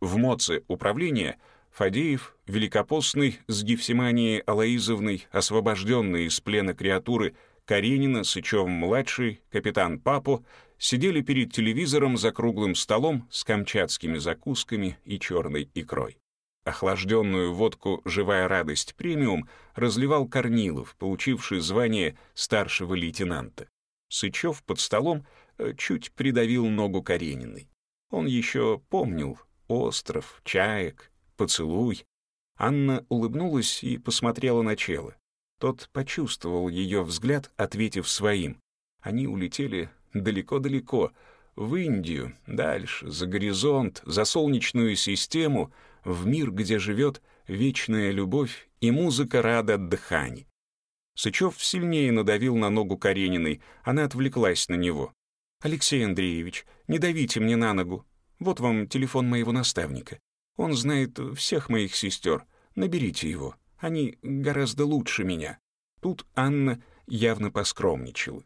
В МОЦе управления Фадеев, Великопостный с Гефсиманией Алаизовной, освобожденные из плена креатуры Каренина, Сычев-младший, капитан Папу, сидели перед телевизором за круглым столом с камчатскими закусками и черной икрой. Охлажденную водку «Живая радость премиум» разливал Корнилов, получивший звание старшего лейтенанта. Сычев под столом э, чуть придавил ногу Карениной. Он еще помнил остров, чаек, поцелуй. Анна улыбнулась и посмотрела на Чела. Тот почувствовал ее взгляд, ответив своим. Они улетели далеко-далеко, в Индию, дальше, за горизонт, за солнечную систему, в мир, где живет вечная любовь и музыка рада дыхани. Сычев сильнее надавил на ногу Карениной, она отвлеклась на него. «Алексей Андреевич, не давите мне на ногу. Вот вам телефон моего наставника. Он знает всех моих сестер. Наберите его. Они гораздо лучше меня». Тут Анна явно поскромничала.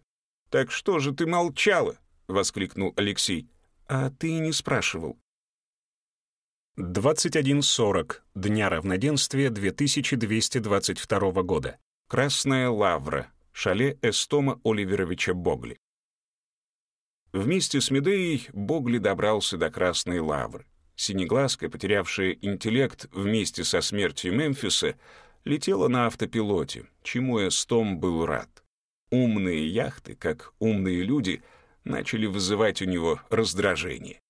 «Так что же ты молчала?» — воскликнул Алексей. «А ты не спрашивал». 21.40. Дня равноденствия 2222 года. Красная лавра. Шале Эстома Оливеровича Богли. Вместе с Медеей Богли добрался до Красной лавры. Синеглазка, потерявшая интеллект вместе со смертью Мемфиса, летела на автопилоте, чему Эстом был рад. Умные яхты, как умные люди, начали вызывать у него раздражение.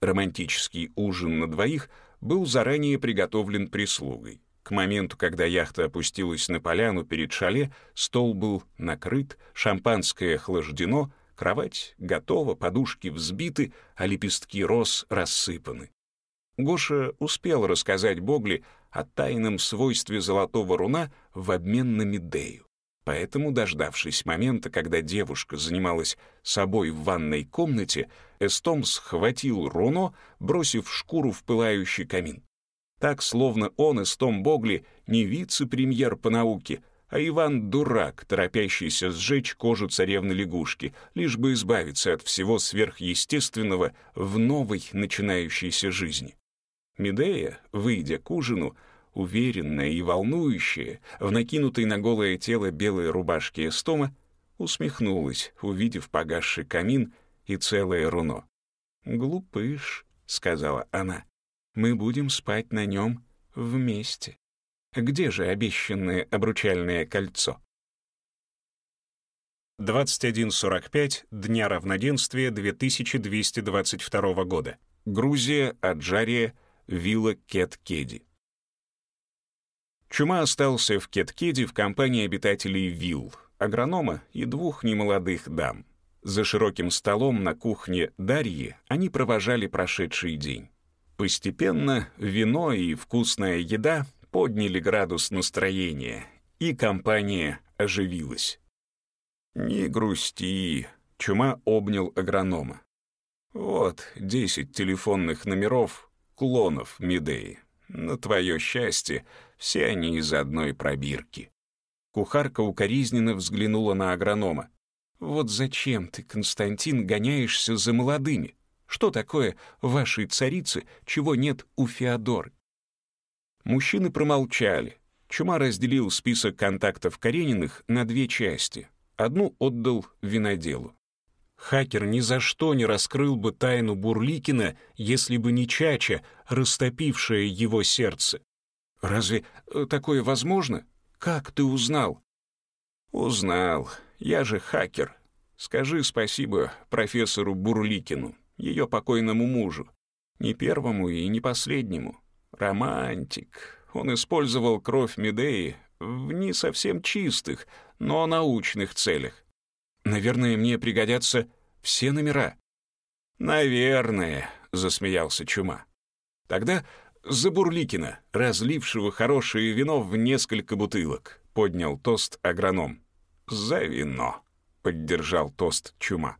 Романтический ужин на двоих был заранее приготовлен прислугой. К моменту, когда яхта опустилась на поляну перед шале, стол был накрыт, шампанское охлаждено, кровать готова, подушки взбиты, а лепестки роз рассыпаны. Гоша успел рассказать Богли о тайном свойстве золотого руна в обмен на Медею. Поэтому, дождавшись момента, когда девушка занималась собой в ванной комнате, Эстом схватил руно, бросив шкуру в пылающий камин. Так, словно он, Эстом Богли, не вице-премьер по науке, а Иван-дурак, торопящийся сжечь кожу царевны-лягушки, лишь бы избавиться от всего сверхъестественного в новой начинающейся жизни. Медея, выйдя к ужину, уверенная и волнующая, в накинутой на голое тело белой рубашке Эстома, усмехнулась, увидев погасший камин и целое руно. «Глупыш», — сказала она, — «мы будем спать на нем вместе. Где же обещанное обручальное кольцо?» 21.45 Дня равноденствия 2222 года. Грузия, Аджария, вилла Кет-Кеди. Чума остался в Кеткеде в компании обитателей вилл, агронома и двух немолодых дам. За широким столом на кухне Дарьи они провожали прошедший день. Постепенно вино и вкусная еда подняли градус настроения, и компания оживилась. «Не грусти», — Чума обнял агронома. «Вот десять телефонных номеров клонов Медеи. На твое счастье, все они из одной пробирки. Кухарка укоризненно взглянула на агронома. «Вот зачем ты, Константин, гоняешься за молодыми? Что такое вашей царицы, чего нет у Феодоры?» Мужчины промолчали. Чума разделил список контактов Карениных на две части. Одну отдал виноделу. Хакер ни за что не раскрыл бы тайну Бурликина, если бы не Чача, растопившая его сердце. Разве э, такое возможно? Как ты узнал? Узнал. Я же хакер. Скажи спасибо профессору Бурликину, ее покойному мужу. Не первому и не последнему. Романтик. Он использовал кровь Медеи в не совсем чистых, но научных целях. Наверное, мне пригодятся все номера. Наверное, засмеялся Чума. Тогда за Бурликина, разлившего хорошее вино в несколько бутылок, поднял тост агроном. За вино, поддержал тост Чума.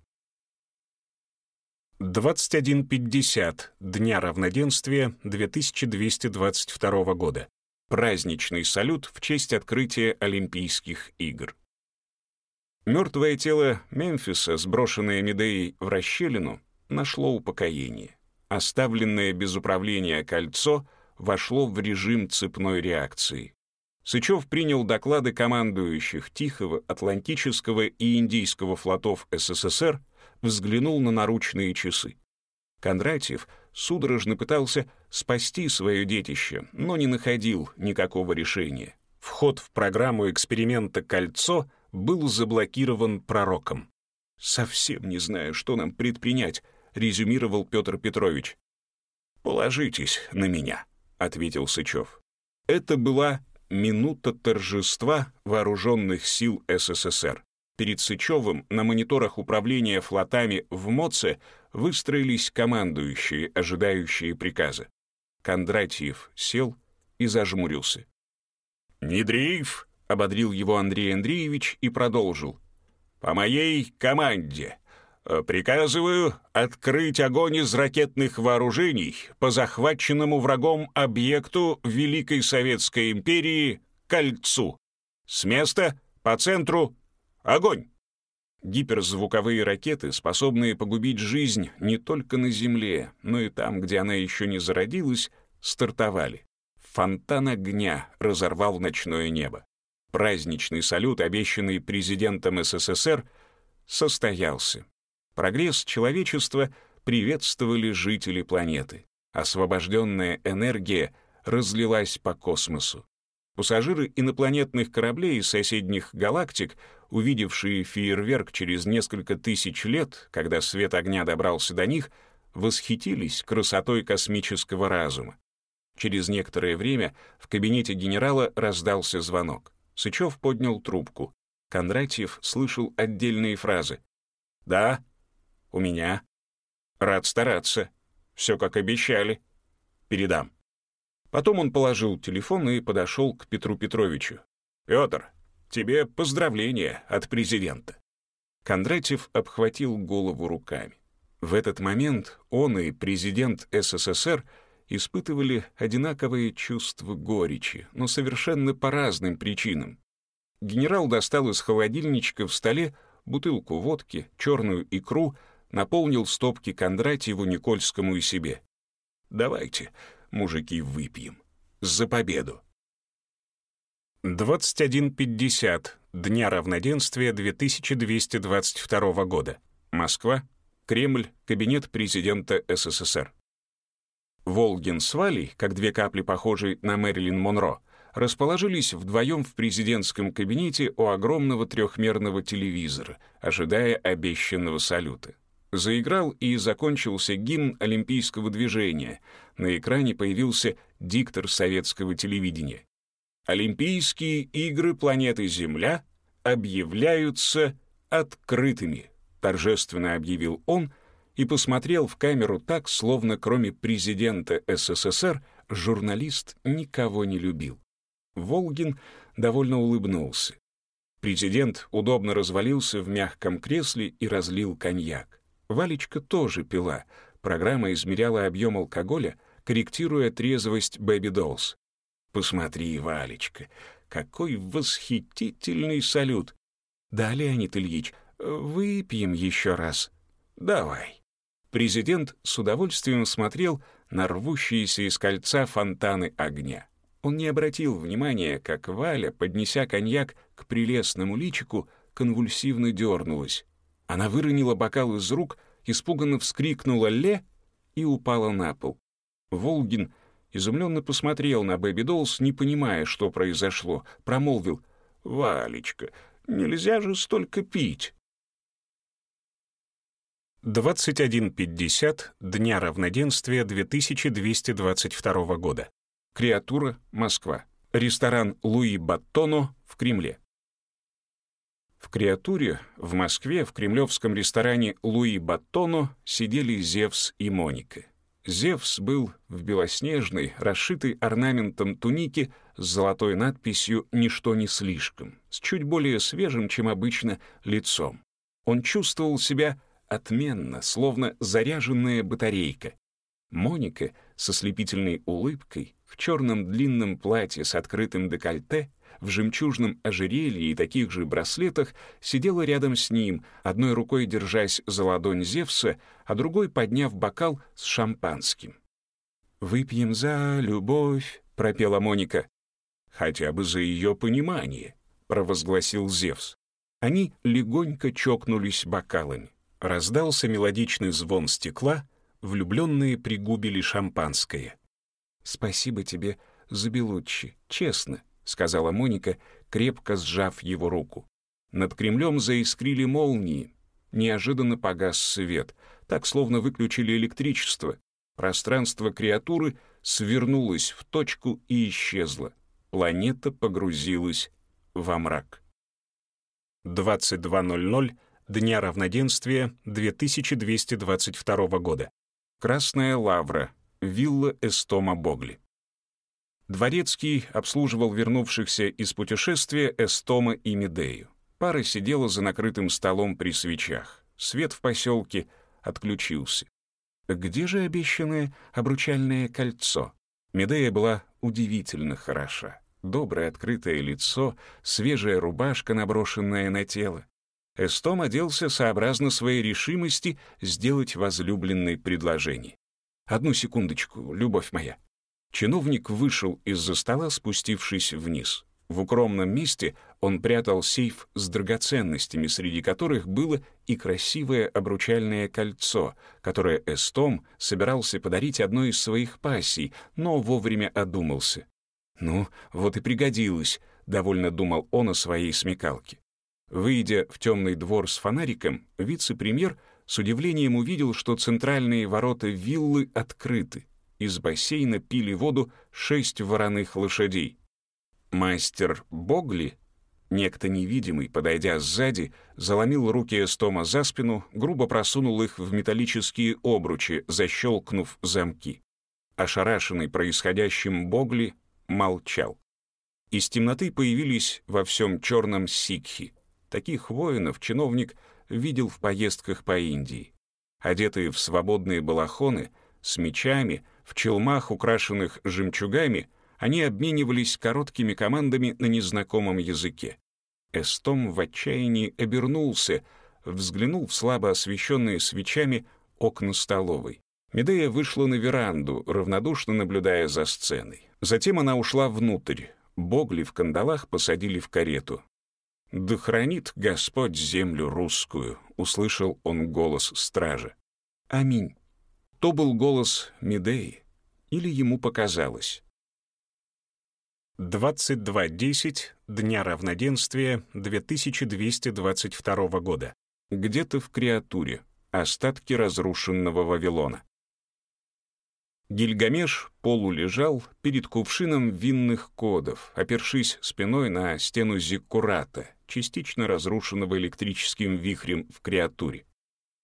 21.50 Дня равноденствия 2222 года. Праздничный салют в честь открытия Олимпийских игр. Мертвое тело Мемфиса, сброшенное Медеей в расщелину, нашло упокоение. Оставленное без управления кольцо вошло в режим цепной реакции. Сычев принял доклады командующих Тихого, Атлантического и Индийского флотов СССР, взглянул на наручные часы. Кондратьев судорожно пытался спасти свое детище, но не находил никакого решения. Вход в программу эксперимента «Кольцо» был заблокирован пророком. «Совсем не знаю, что нам предпринять», — резюмировал Петр Петрович. «Положитесь на меня», — ответил Сычев. Это была минута торжества вооруженных сил СССР. Перед Сычевым на мониторах управления флотами в МОЦе выстроились командующие, ожидающие приказа. Кондратьев сел и зажмурился. «Недреев!» — ободрил его Андрей Андреевич и продолжил. «По моей команде приказываю открыть огонь из ракетных вооружений по захваченному врагом объекту Великой Советской империи Кольцу. С места, по центру, огонь!» Гиперзвуковые ракеты, способные погубить жизнь не только на Земле, но и там, где она еще не зародилась, стартовали. Фонтан огня разорвал ночное небо. Праздничный салют, обещанный президентом СССР, состоялся. Прогресс человечества приветствовали жители планеты. Освобожденная энергия разлилась по космосу. Пассажиры инопланетных кораблей из соседних галактик увидевшие фейерверк через несколько тысяч лет, когда свет огня добрался до них, восхитились красотой космического разума. Через некоторое время в кабинете генерала раздался звонок. Сычев поднял трубку. Кондратьев слышал отдельные фразы. «Да, у меня. Рад стараться. Все как обещали. Передам». Потом он положил телефон и подошел к Петру Петровичу. «Петр, Тебе поздравления от президента». Кондратьев обхватил голову руками. В этот момент он и президент СССР испытывали одинаковые чувства горечи, но совершенно по разным причинам. Генерал достал из холодильничка в столе бутылку водки, черную икру, наполнил стопки Кондратьеву, Никольскому и себе. «Давайте, мужики, выпьем. За победу!» 21.50. Дня равноденствия 2222 года. Москва. Кремль. Кабинет президента СССР. Волгин с Валей, как две капли похожие на Мэрилин Монро, расположились вдвоем в президентском кабинете у огромного трехмерного телевизора, ожидая обещанного салюта. Заиграл и закончился гимн олимпийского движения. На экране появился диктор советского телевидения. Олимпийские игры планеты Земля объявляются открытыми, торжественно объявил он и посмотрел в камеру так, словно кроме президента СССР журналист никого не любил. Волгин довольно улыбнулся. Президент удобно развалился в мягком кресле и разлил коньяк. Валечка тоже пила. Программа измеряла объем алкоголя, корректируя трезвость Бэби Доллс. Посмотри, Валечка, какой восхитительный салют. Да, Леонид Ильич, выпьем еще раз. Давай. Президент с удовольствием смотрел на рвущиеся из кольца фонтаны огня. Он не обратил внимания, как Валя, поднеся коньяк к прелестному личику, конвульсивно дернулась. Она выронила бокал из рук, испуганно вскрикнула «Ле!» и упала на пол. Волгин изумленно посмотрел на Бэби Доллс, не понимая, что произошло, промолвил «Валечка, нельзя же столько пить!» 21.50 Дня равноденствия 2222 года. Креатура, Москва. Ресторан Луи Баттоно в Кремле. В Креатуре, в Москве, в кремлевском ресторане Луи Баттоно сидели Зевс и Моника. Зевс был в белоснежной, расшитой орнаментом тунике с золотой надписью «Ничто не слишком», с чуть более свежим, чем обычно, лицом. Он чувствовал себя отменно, словно заряженная батарейка. Моника со слепительной улыбкой, в черном длинном платье с открытым декольте, в жемчужном ожерелье и таких же браслетах сидела рядом с ним, одной рукой держась за ладонь Зевса, а другой подняв бокал с шампанским. «Выпьем за любовь», — пропела Моника. «Хотя бы за ее понимание», — провозгласил Зевс. Они легонько чокнулись бокалами. Раздался мелодичный звон стекла, влюбленные пригубили шампанское. «Спасибо тебе за Белуччи, честно», — сказала Моника, крепко сжав его руку. Над Кремлем заискрили молнии. Неожиданно погас свет, так словно выключили электричество. Пространство креатуры свернулось в точку и исчезло. Планета погрузилась во мрак. 22.00 Дня равноденствия 2222 года. Красная лавра, вилла Эстома Богли. Дворецкий обслуживал вернувшихся из путешествия Эстома и Медею. Пара сидела за накрытым столом при свечах. Свет в поселке отключился. Где же обещанное обручальное кольцо? Медея была удивительно хороша. Доброе открытое лицо, свежая рубашка, наброшенная на тело. Эстом оделся сообразно своей решимости сделать возлюбленной предложение. «Одну секундочку, любовь моя». Чиновник вышел из-за стола, спустившись вниз. В укромном месте он прятал сейф с драгоценностями, среди которых было и красивое обручальное кольцо, которое Эстом собирался подарить одной из своих пассий, но вовремя одумался. «Ну, вот и пригодилось», — довольно думал он о своей смекалке. Выйдя в темный двор с фонариком, вице-премьер с удивлением увидел, что центральные ворота виллы открыты. Из бассейна пили воду шесть вороных лошадей. Мастер Богли, некто невидимый, подойдя сзади, заломил руки Эстома за спину, грубо просунул их в металлические обручи, защелкнув замки. Ошарашенный происходящим Богли молчал. Из темноты появились во всем черном сикхи — Таких воинов чиновник видел в поездках по Индии. Одетые в свободные балахоны, с мечами, в челмах, украшенных жемчугами, они обменивались короткими командами на незнакомом языке. Эстом в отчаянии обернулся, взглянул в слабо освещенные свечами окна столовой. Медея вышла на веранду, равнодушно наблюдая за сценой. Затем она ушла внутрь. Богли в кандалах посадили в карету. «Да хранит Господь землю русскую», — услышал он голос стража. «Аминь». То был голос Медеи, или ему показалось. 22.10 Дня равноденствия 2222 года. Где-то в Креатуре. Остатки разрушенного Вавилона. Гильгамеш полулежал перед кувшином винных кодов, опершись спиной на стену зиккурата, частично разрушенного электрическим вихрем в креатуре.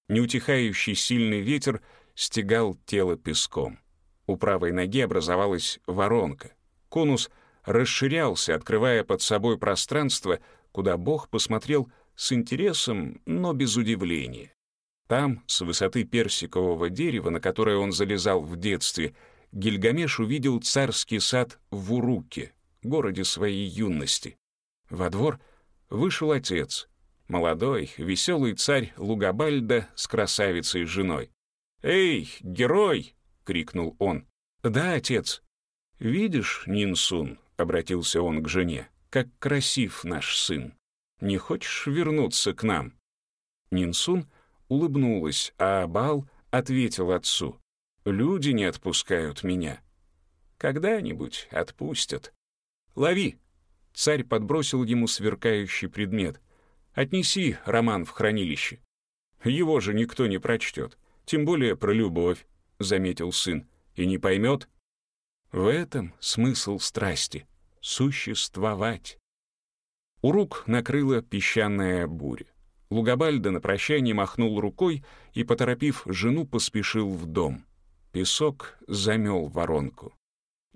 Неутихающий сильный ветер стегал тело песком. У правой ноги образовалась воронка. Конус расширялся, открывая под собой пространство, куда Бог посмотрел с интересом, но без удивления. Там, с высоты персикового дерева, на которое он залезал в детстве, Гильгамеш увидел царский сад в Уруке, городе своей юности. Во двор вышел отец, молодой, веселый царь Лугабальда с красавицей женой. «Эй, герой!» — крикнул он. «Да, отец». «Видишь, Нинсун», — обратился он к жене, — «как красив наш сын. Не хочешь вернуться к нам?» Нинсун улыбнулась, а Бал ответил отцу, «Люди не отпускают меня. Когда-нибудь отпустят. Лови!» Царь подбросил ему сверкающий предмет. «Отнеси роман в хранилище. Его же никто не прочтет, тем более про любовь», — заметил сын, «и не поймет». В этом смысл страсти — существовать. Урук накрыла песчаная буря. Лугабальда на прощание махнул рукой и, поторопив жену, поспешил в дом. Песок замел воронку.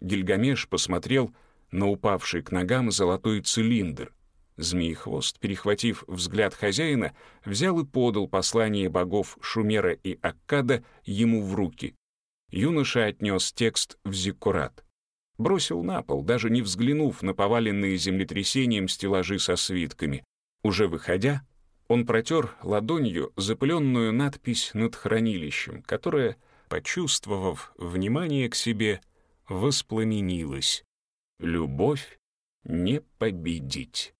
Гильгамеш посмотрел на упавший к ногам золотой цилиндр. Змеехвост, перехватив взгляд хозяина, взял и подал послание богов Шумера и Аккада ему в руки. Юноша отнес текст в зиккурат. Бросил на пол, даже не взглянув на поваленные землетрясением стеллажи со свитками. Уже выходя, он протер ладонью запыленную надпись над хранилищем, которая, почувствовав внимание к себе, воспламенилась. «Любовь не победить».